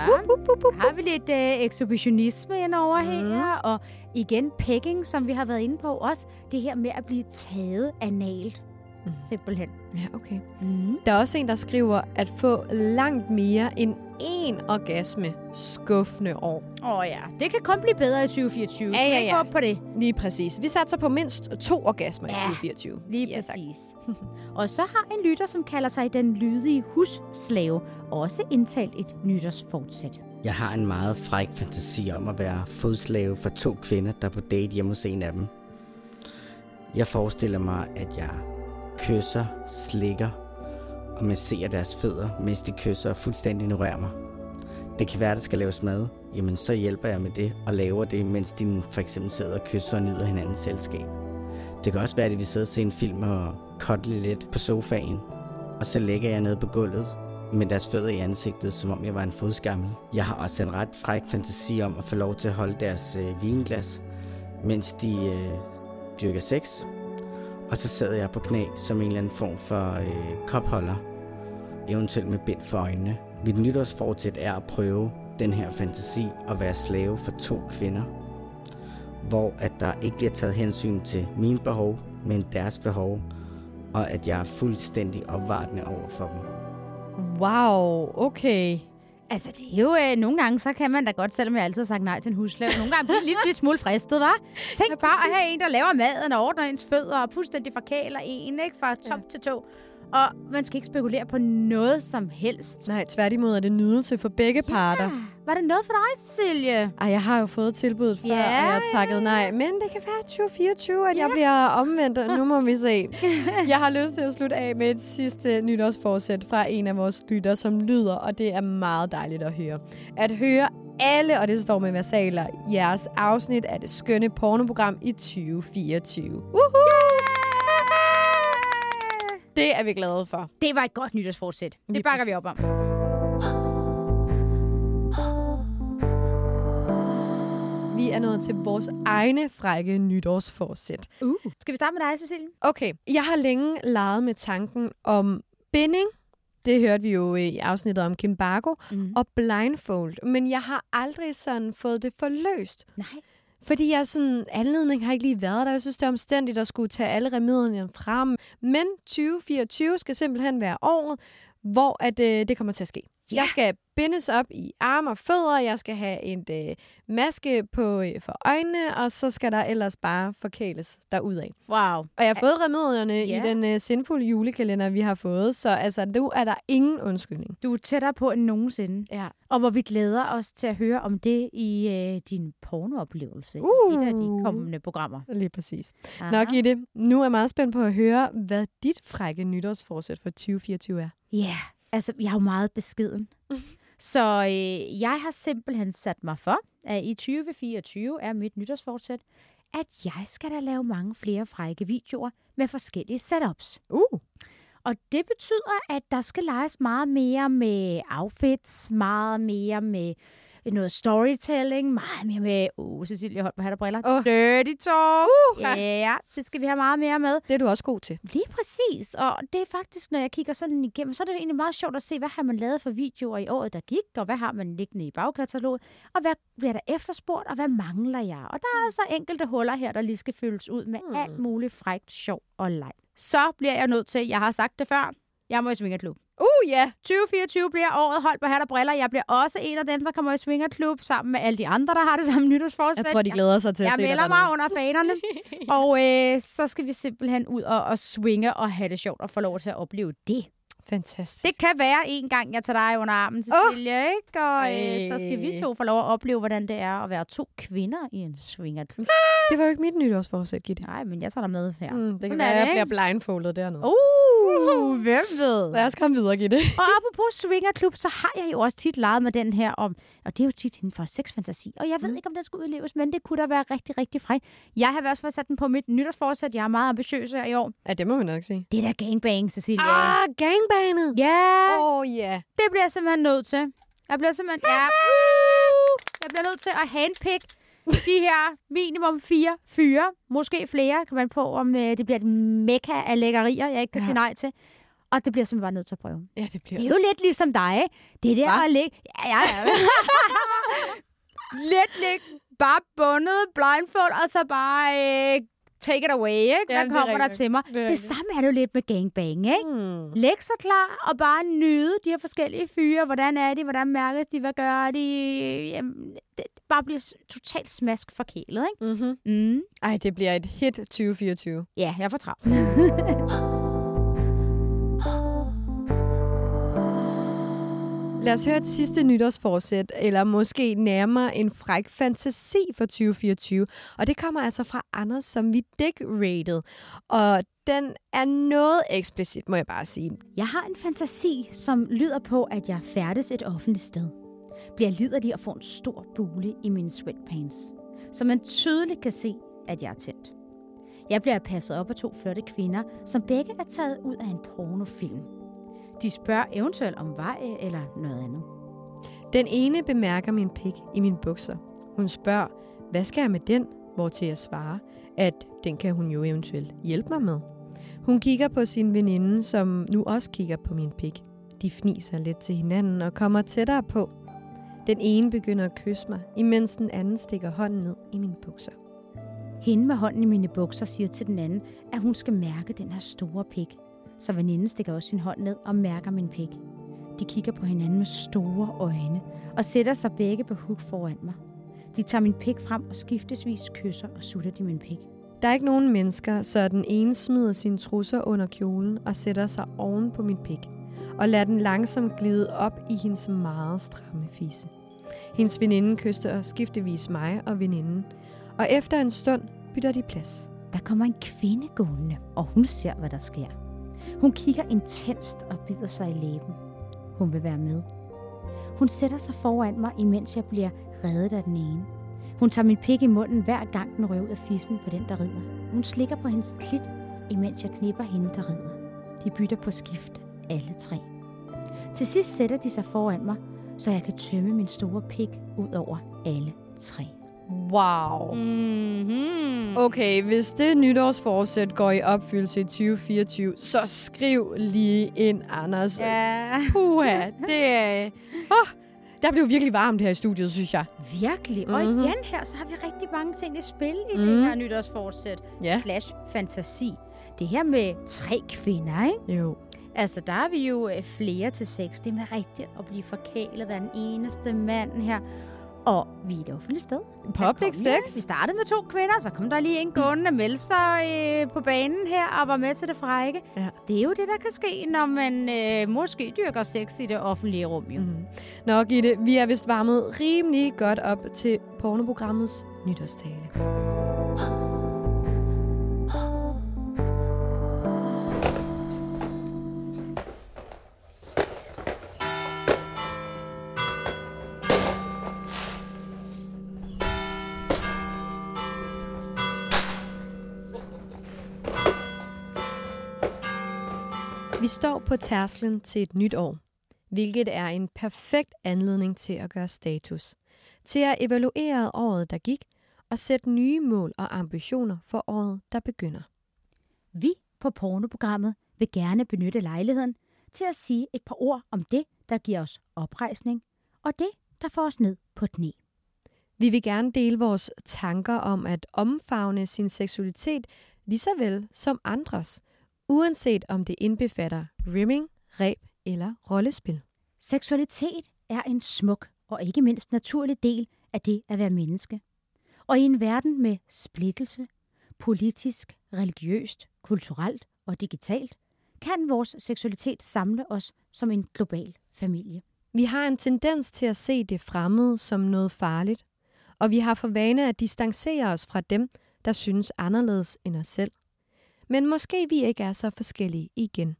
Har vi lidt øh, ekshibitionisme ind over mm. her, og igen pegging, som vi har været inde på, også det her med at blive taget analt. Mm. Simpelthen. Ja, okay. Mm. Der er også en, der skriver, at få langt mere end én orgasme skuffende år. Åh oh, ja, det kan kun blive bedre i 2024. Ja, ja, ja. op på det. Lige præcis. Vi satser på mindst to orgasmer Ja, i 2024. Lige ja, præcis. [laughs] og så har en lytter, som kalder sig den lydige husslave, også indtalt et nytårsfortsæt. Jeg har en meget fræk fantasi om at være fodslave for to kvinder, der er på date hjemme hos en af dem. Jeg forestiller mig, at jeg kysser, slikker og masserer deres fødder, mens de kysser og fuldstændig ignorerer mig. Det kan være, der skal laves mad. Jamen, så hjælper jeg med det og laver det, mens de for eksempel sidder og kysser og nyder hinandens selskab. Det kan også være, at de vil sidde og se en film og kottle lidt på sofaen. Og så lægger jeg ned på gulvet med deres fødder i ansigtet, som om jeg var en fodskammel. Jeg har også en ret fræk fantasi om at få lov til at holde deres øh, vinglas, mens de øh, dyrker sex. Og så sad jeg på knæ som en eller anden form for øh, kopholder, eventuelt med bind for øjnene. Mit nytårsfortsæt er at prøve den her fantasi at være slave for to kvinder, hvor at der ikke bliver taget hensyn til mine behov, men deres behov, og at jeg er fuldstændig opvartende over for dem. Wow, okay. Altså, det er jo øh, nogle gange, så kan man da godt, selvom jeg altid har sagt nej til en husslave, nogle gange blive lidt, lidt smule fristet, var. Tænk bare at have en, der laver maden og ordner ens fødder og fuldstændig forkæler en, ikke? Fra top ja. til tå. Og man skal ikke spekulere på noget som helst. Nej, tværtimod er det nydelse for begge ja. parter. Var det noget for dig, Cecilie? Ej, jeg har jo fået tilbuddet før, Ja, og jeg har takket nej. Men det kan være 2024, at jeg bliver omvendt. og Nu må vi se. [laughs] Jeg har lyst til at slutte af med et sidste nytårsforsæt fra en af vores lytter, som lyder, og det er meget dejligt at høre. At høre alle, og det står med versaler, jeres afsnit af det skønne pornoprogram i 2024. Woohoo! Det er vi glade for. Det var et godt nytårsfortsæt. Det bakker vi op om. Vi er nået til vores egne frække nytårsforsæt. Uh. Skal vi starte med dig, Cecilie? Okay, jeg har længe leget med tanken om binding. Det hørte vi jo i afsnittet om Kim Bargo. Mm. Og blindfold. Men jeg har aldrig sådan fået det forløst. Nej. Fordi jeg sådan, anledning har ikke lige været der. Jeg synes, det er omstændigt at skulle tage alle remedierne frem. Men 2024 skal simpelthen være året, hvor at, øh, det kommer til at ske. Ja. Jeg skal bindes op i arme og fødder, jeg skal have en øh, maske på øh, for øjnene, og så skal der ellers bare forkæles derudad. Wow. Og jeg har fået remedierne Ja. i den øh, sindfulde julekalender, vi har fået, så altså, nu er der ingen undskyldning. Du er tættere på end nogensinde. Ja. Og hvor vi glæder os til at høre om det i øh, din pornooplevelse. Uh. I et af de kommende programmer. Lige præcis. Aha. Nå, Gitte, nu er jeg meget spændt på at høre, hvad dit frække nytårsforsæt for 2024 er. Ja, yeah. Altså jeg er jo meget beskeden. [laughs] Så øh, jeg har simpelthen sat mig for, at i 2024 er mit nytårsfortsæt, at jeg skal da lave mange flere frække videoer med forskellige setups. Uh. og det betyder, at der skal leges meget mere med outfits, meget mere med noget storytelling, meget mere med... Uh, Cecilie Holm, har der briller. Oh. Dirty talk. Uh, ja, yeah, det skal vi have meget mere med. Det er du også god til. Lige præcis. Og det er faktisk, når jeg kigger sådan igennem, så er det egentlig meget sjovt at se, hvad har man lavet for videoer i året, der gik, og hvad har man liggende i bagkataloget, og hvad bliver der efterspurgt, og hvad mangler jeg? Og der er altså enkelte huller her, der lige skal fyldes ud med hmm. alt muligt frækt, sjov og leg. Så bliver jeg nødt til, jeg har sagt det før, jeg må i Svingerklub. Uh, ja. Yeah. 2024 bliver året holdt på hat og briller. Jeg bliver også en af dem, der kommer i Svingerklub sammen med alle de andre, der har det samme nytårsforsæt. Jeg tror, de glæder sig til jeg at se Jeg melder mig under fanerne. [laughs] og øh, så skal vi simpelthen ud og, og swinge og have det sjovt og få lov til at opleve det. Fantastisk. Det kan være en gang, jeg tager dig under armen, Cecilia, oh. ikke? Og øh, så skal vi to få lov at opleve, hvordan det er at være to kvinder i en swingerklub. Det var jo ikke mit nytårsforsæt, Gitte. Nej, men jeg tager dig med her. Mm, det Sådan kan være, at jeg bliver blindfoldet dernede. Uh, hvem ved? Lad os komme videre, Gitte. [laughs] og apropos swingerklub, så har jeg jo også tit leget med den her om, og det er jo tit inden for sexfantasi. Og jeg ved mm. ikke, om den skal udleves, men det kunne da være rigtig, rigtig fræk. Jeg har også fået sat den på mit nytårsforsæt. Jeg er meget ambitiøs her i år. Ja, det må man nok sige. Det der gangbang, Cecilia. Ah, gangbanget. Ja. Åh, oh, ja. Yeah. Det bliver jeg simpelthen nødt til. Jeg bliver simpelthen... Ja. Jeg bliver nødt til at handpick de her minimum fire fyre, måske flere, kan man på, om øh, det bliver et mekka af lækkerier, jeg ikke kan ja. sige nej til. Og det bliver simpelthen bare nødt til at prøve. Ja, det bliver Det er jo lidt ligesom dig, ikke? Det er der Hva? at ligge... Ja, ja, ja. [laughs] lidt ligge bare bundet, blindfold, og så bare øh, take it away, ikke? Hvad det er kommer der til mig? Det Det, rigtigt. samme er det jo lidt med gangbang, ikke? Hmm. Læg sig klar og bare nyde de her forskellige fyre. Hvordan er de? Hvordan mærkes de? Hvad gør de? Jamen, det bare bliver totalt smask forkælet, ikke? Mm-hmm. Mm. Ej, det bliver et hit 2024. Ja, jeg får travlt. [laughs] Lad os høre et sidste nytårsforsæt, eller måske nærmere en fræk fantasi for 2024. Og det kommer altså fra Anders, som vi dick-rated. Og den er noget eksplicit, må jeg bare sige. Jeg har en fantasi, som lyder på, at jeg færdes et offentligt sted. Bliver liderlig og får en stor bule i mine sweatpants. Så man tydeligt kan se, at jeg er tændt. Jeg bliver passet op af to flotte kvinder, som begge er taget ud af en pornofilm. De spørger eventuelt om vej eller noget andet. Den ene bemærker min pik i mine bukser. Hun spørger, hvad skal jeg med den? Hvor til jeg svarer, at den kan hun jo eventuelt hjælpe mig med. Hun kigger på sin veninde, som nu også kigger på min pik. De fniser lidt til hinanden og kommer tættere på. Den ene begynder at kysse mig, imens den anden stikker hånden ned i mine bukser. Hende med hånden i mine bukser siger til den anden, at hun skal mærke den her store pik. Så veninden stikker også sin hånd ned og mærker min pik. De kigger på hinanden med store øjne og sætter sig begge på huk foran mig. De tager min pik frem og skiftesvis kysser og sutter de min pik. Der er ikke nogen mennesker, så den ene smider sine trusser under kjolen og sætter sig oven på min pik, og lader den langsomt glide op i hendes meget stramme fisse. Hendes veninde kyster skiftevis mig og veninden, og efter en stund bytter de plads. Der kommer en kvinde gående, og hun ser, hvad der sker. Hun kigger intenst og bider sig i læben. Hun vil være med. Hun sætter sig foran mig, imens jeg bliver reddet af den ene. Hun tager min pik i munden hver gang den røver ud af fissen på den, der rider. Hun slikker på hendes klit, imens jeg knipper hende, der rider. De bytter på skift, alle tre. Til sidst sætter de sig foran mig, så jeg kan tømme min store pik ud over alle tre. Wow. Mm-hmm. Okay, hvis det nytårsforsæt går i opfyldelse i 2024, så skriv lige ind, Anders. Ja. Puha, det er... Oh, der blev virkelig varmt her i studiet, synes jeg. Virkelig. Og Mhm. igen her, så har vi rigtig mange ting i spil i Mhm. det her nytårsforsæt. Ja. Slash fantasi. Det her med tre kvinder, ikke? Jo. Altså, der er vi jo øh, flere til seks. Det med rigtigt at blive forkælet hver den eneste mand her. Og vi er et offentligt sted. Public sex. Vi startede med to kvinder, så kom der lige en gående og meldte sig øh, på banen her og var med til det frække. Ja. Det er jo det, der kan ske, når man øh, måske dyrker sex i det offentlige rum. Jo. Mm. Nå, Gitte, vi er vist varmet rimelig godt op til pornoprogrammets nytårstale. [gasps] Vi står på tærsklen til et nyt år, hvilket er en perfekt anledning til at gøre status, til at evaluere året, der gik, og sætte nye mål og ambitioner for året, der begynder. Vi på pornoprogrammet vil gerne benytte lejligheden til at sige et par ord om det, der giver os oprejsning, og det, der får os ned på knæ. Vi vil gerne dele vores tanker om at omfavne sin seksualitet lige så vel som andres, uanset om det indbefatter rimming, ræb eller rollespil. Seksualitet er en smuk og ikke mindst naturlig del af det at være menneske. Og i en verden med splittelse, politisk, religiøst, kulturelt og digitalt, kan vores seksualitet samle os som en global familie. Vi har en tendens til at se det fremmede som noget farligt, og vi har for vane at distancere os fra dem, der synes anderledes end os selv. Men måske vi ikke er så forskellige igen.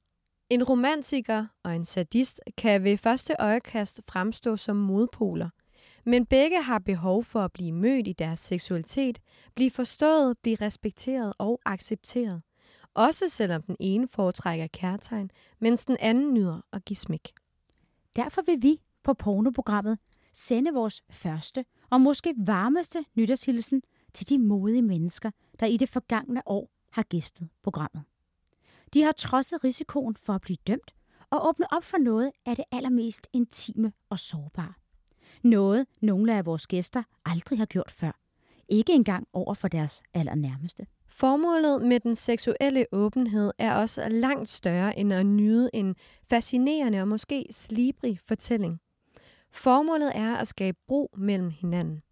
En romantiker og en sadist kan ved første øjekast fremstå som modpoler, men begge har behov for at blive mødt i deres seksualitet, blive forstået, blive respekteret og accepteret. Også selvom den ene foretrækker kærtegn, mens den anden nyder at give smæk. Derfor vil vi på pornoprogrammet sende vores første og måske varmeste nytårshilsen til de modige mennesker, der i det forgangne år har gæstet programmet. De har trodset risikoen for at blive dømt og åbnet op for noget af det allermest intime og sårbare. Noget, nogle af vores gæster aldrig har gjort før. Ikke engang over for deres allernærmeste. Formålet med den seksuelle åbenhed er også langt større end at nyde en fascinerende og måske slibrig fortælling. Formålet er at skabe bro mellem hinanden.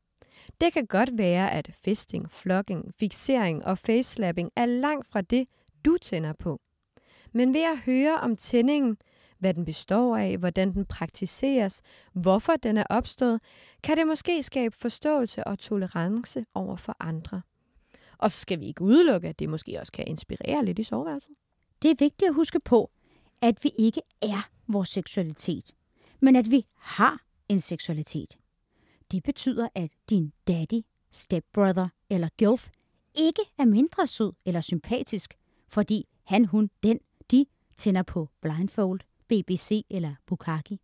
Det kan godt være, at fisting, flogging, fixering og facelapping er langt fra det, du tænder på. Men ved at høre om tændingen, hvad den består af, hvordan den praktiseres, hvorfor den er opstået, kan det måske skabe forståelse og tolerance over for andre. Og så skal vi ikke udelukke, at det måske også kan inspirere lidt i soveværelset. Det er vigtigt at huske på, at vi ikke er vores seksualitet, men at vi har en seksualitet. Det betyder, at din daddy, stepbrother eller gilf ikke er mindre sød eller sympatisk, fordi han, hun, den, de tænder på blindfold, BBC eller Bukaki.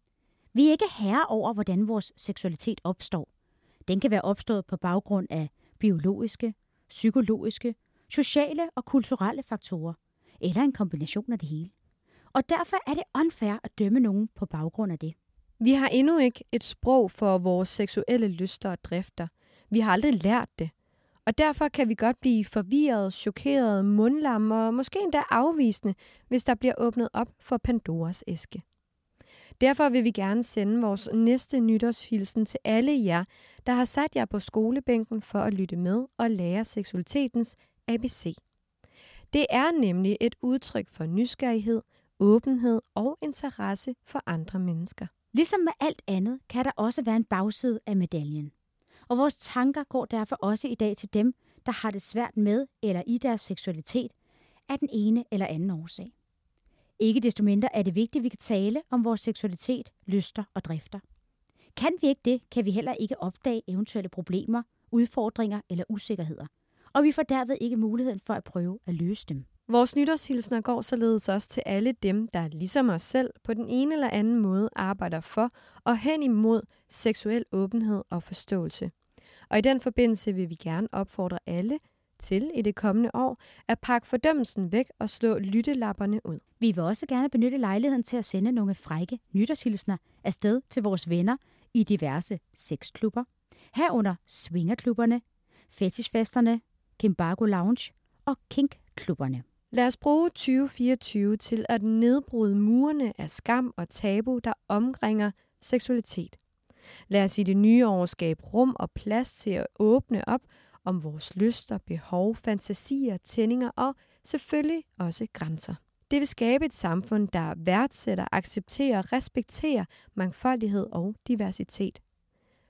Vi er ikke herre over, hvordan vores seksualitet opstår. Den kan være opstået på baggrund af biologiske, psykologiske, sociale og kulturelle faktorer, eller en kombination af det hele. Og derfor er det unfair at dømme nogen på baggrund af det. Vi har endnu ikke et sprog for vores seksuelle lyster og drifter. Vi har aldrig lært det. Og derfor kan vi godt blive forvirret, chokeret, mundlamme og måske endda afvisende, hvis der bliver åbnet op for Pandoras æske. Derfor vil vi gerne sende vores næste nytårshilsen til alle jer, der har sat jer på skolebænken for at lytte med og lære seksualitetens ABC. Det er nemlig et udtryk for nysgerrighed, åbenhed og interesse for andre mennesker. Ligesom med alt andet, kan der også være en bagside af medaljen. Og vores tanker går derfor også i dag til dem, der har det svært med eller i deres seksualitet af den ene eller anden årsag. Ikke desto mindre er det vigtigt, at vi kan tale om vores seksualitet, lyster og drifter. Kan vi ikke det, kan vi heller ikke opdage eventuelle problemer, udfordringer eller usikkerheder. Og vi får derved ikke muligheden for at prøve at løse dem. Vores nytårshilsner går således også til alle dem, der ligesom os selv på den ene eller anden måde arbejder for og hen imod seksuel åbenhed og forståelse. Og i den forbindelse vil vi gerne opfordre alle til i det kommende år at pakke fordømmelsen væk og slå lyttelapperne ud. Vi vil også gerne benytte lejligheden til at sende nogle frække nytårshilsner afsted til vores venner i diverse sexklubber, herunder swingerklubberne, fetishfesterne, Kimbago Lounge og kinkklubberne. Lad os bruge 2024 til at nedbryde murene af skam og tabu, der omringer seksualitet. Lad os i det nye år skabe rum og plads til at åbne op om vores lyster, behov, fantasier, tændinger og selvfølgelig også grænser. Det vil skabe et samfund, der værdsætter, accepterer og respekterer mangfoldighed og diversitet.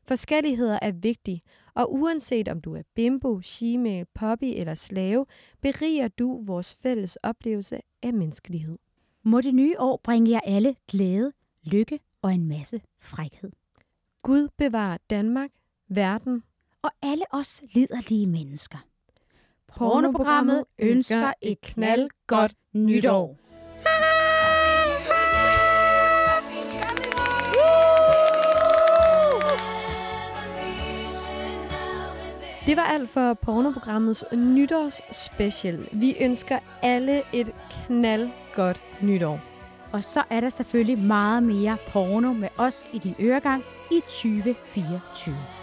Forskelligheder er vigtige, og uanset om du er bimbo, shemale, poppy eller slave, beriger du vores fælles oplevelse af menneskelighed. Må det nye år bringe jer alle glæde, lykke og en masse frækhed. Gud bevarer Danmark, verden og alle os liderlige mennesker. Pornoprogrammet ønsker et knald godt nytår. Det var alt for pornoprogrammets nytårsspecial. Vi ønsker alle et knaldgodt nytår. Og så er der selvfølgelig meget mere porno med os i din øregang i 2024.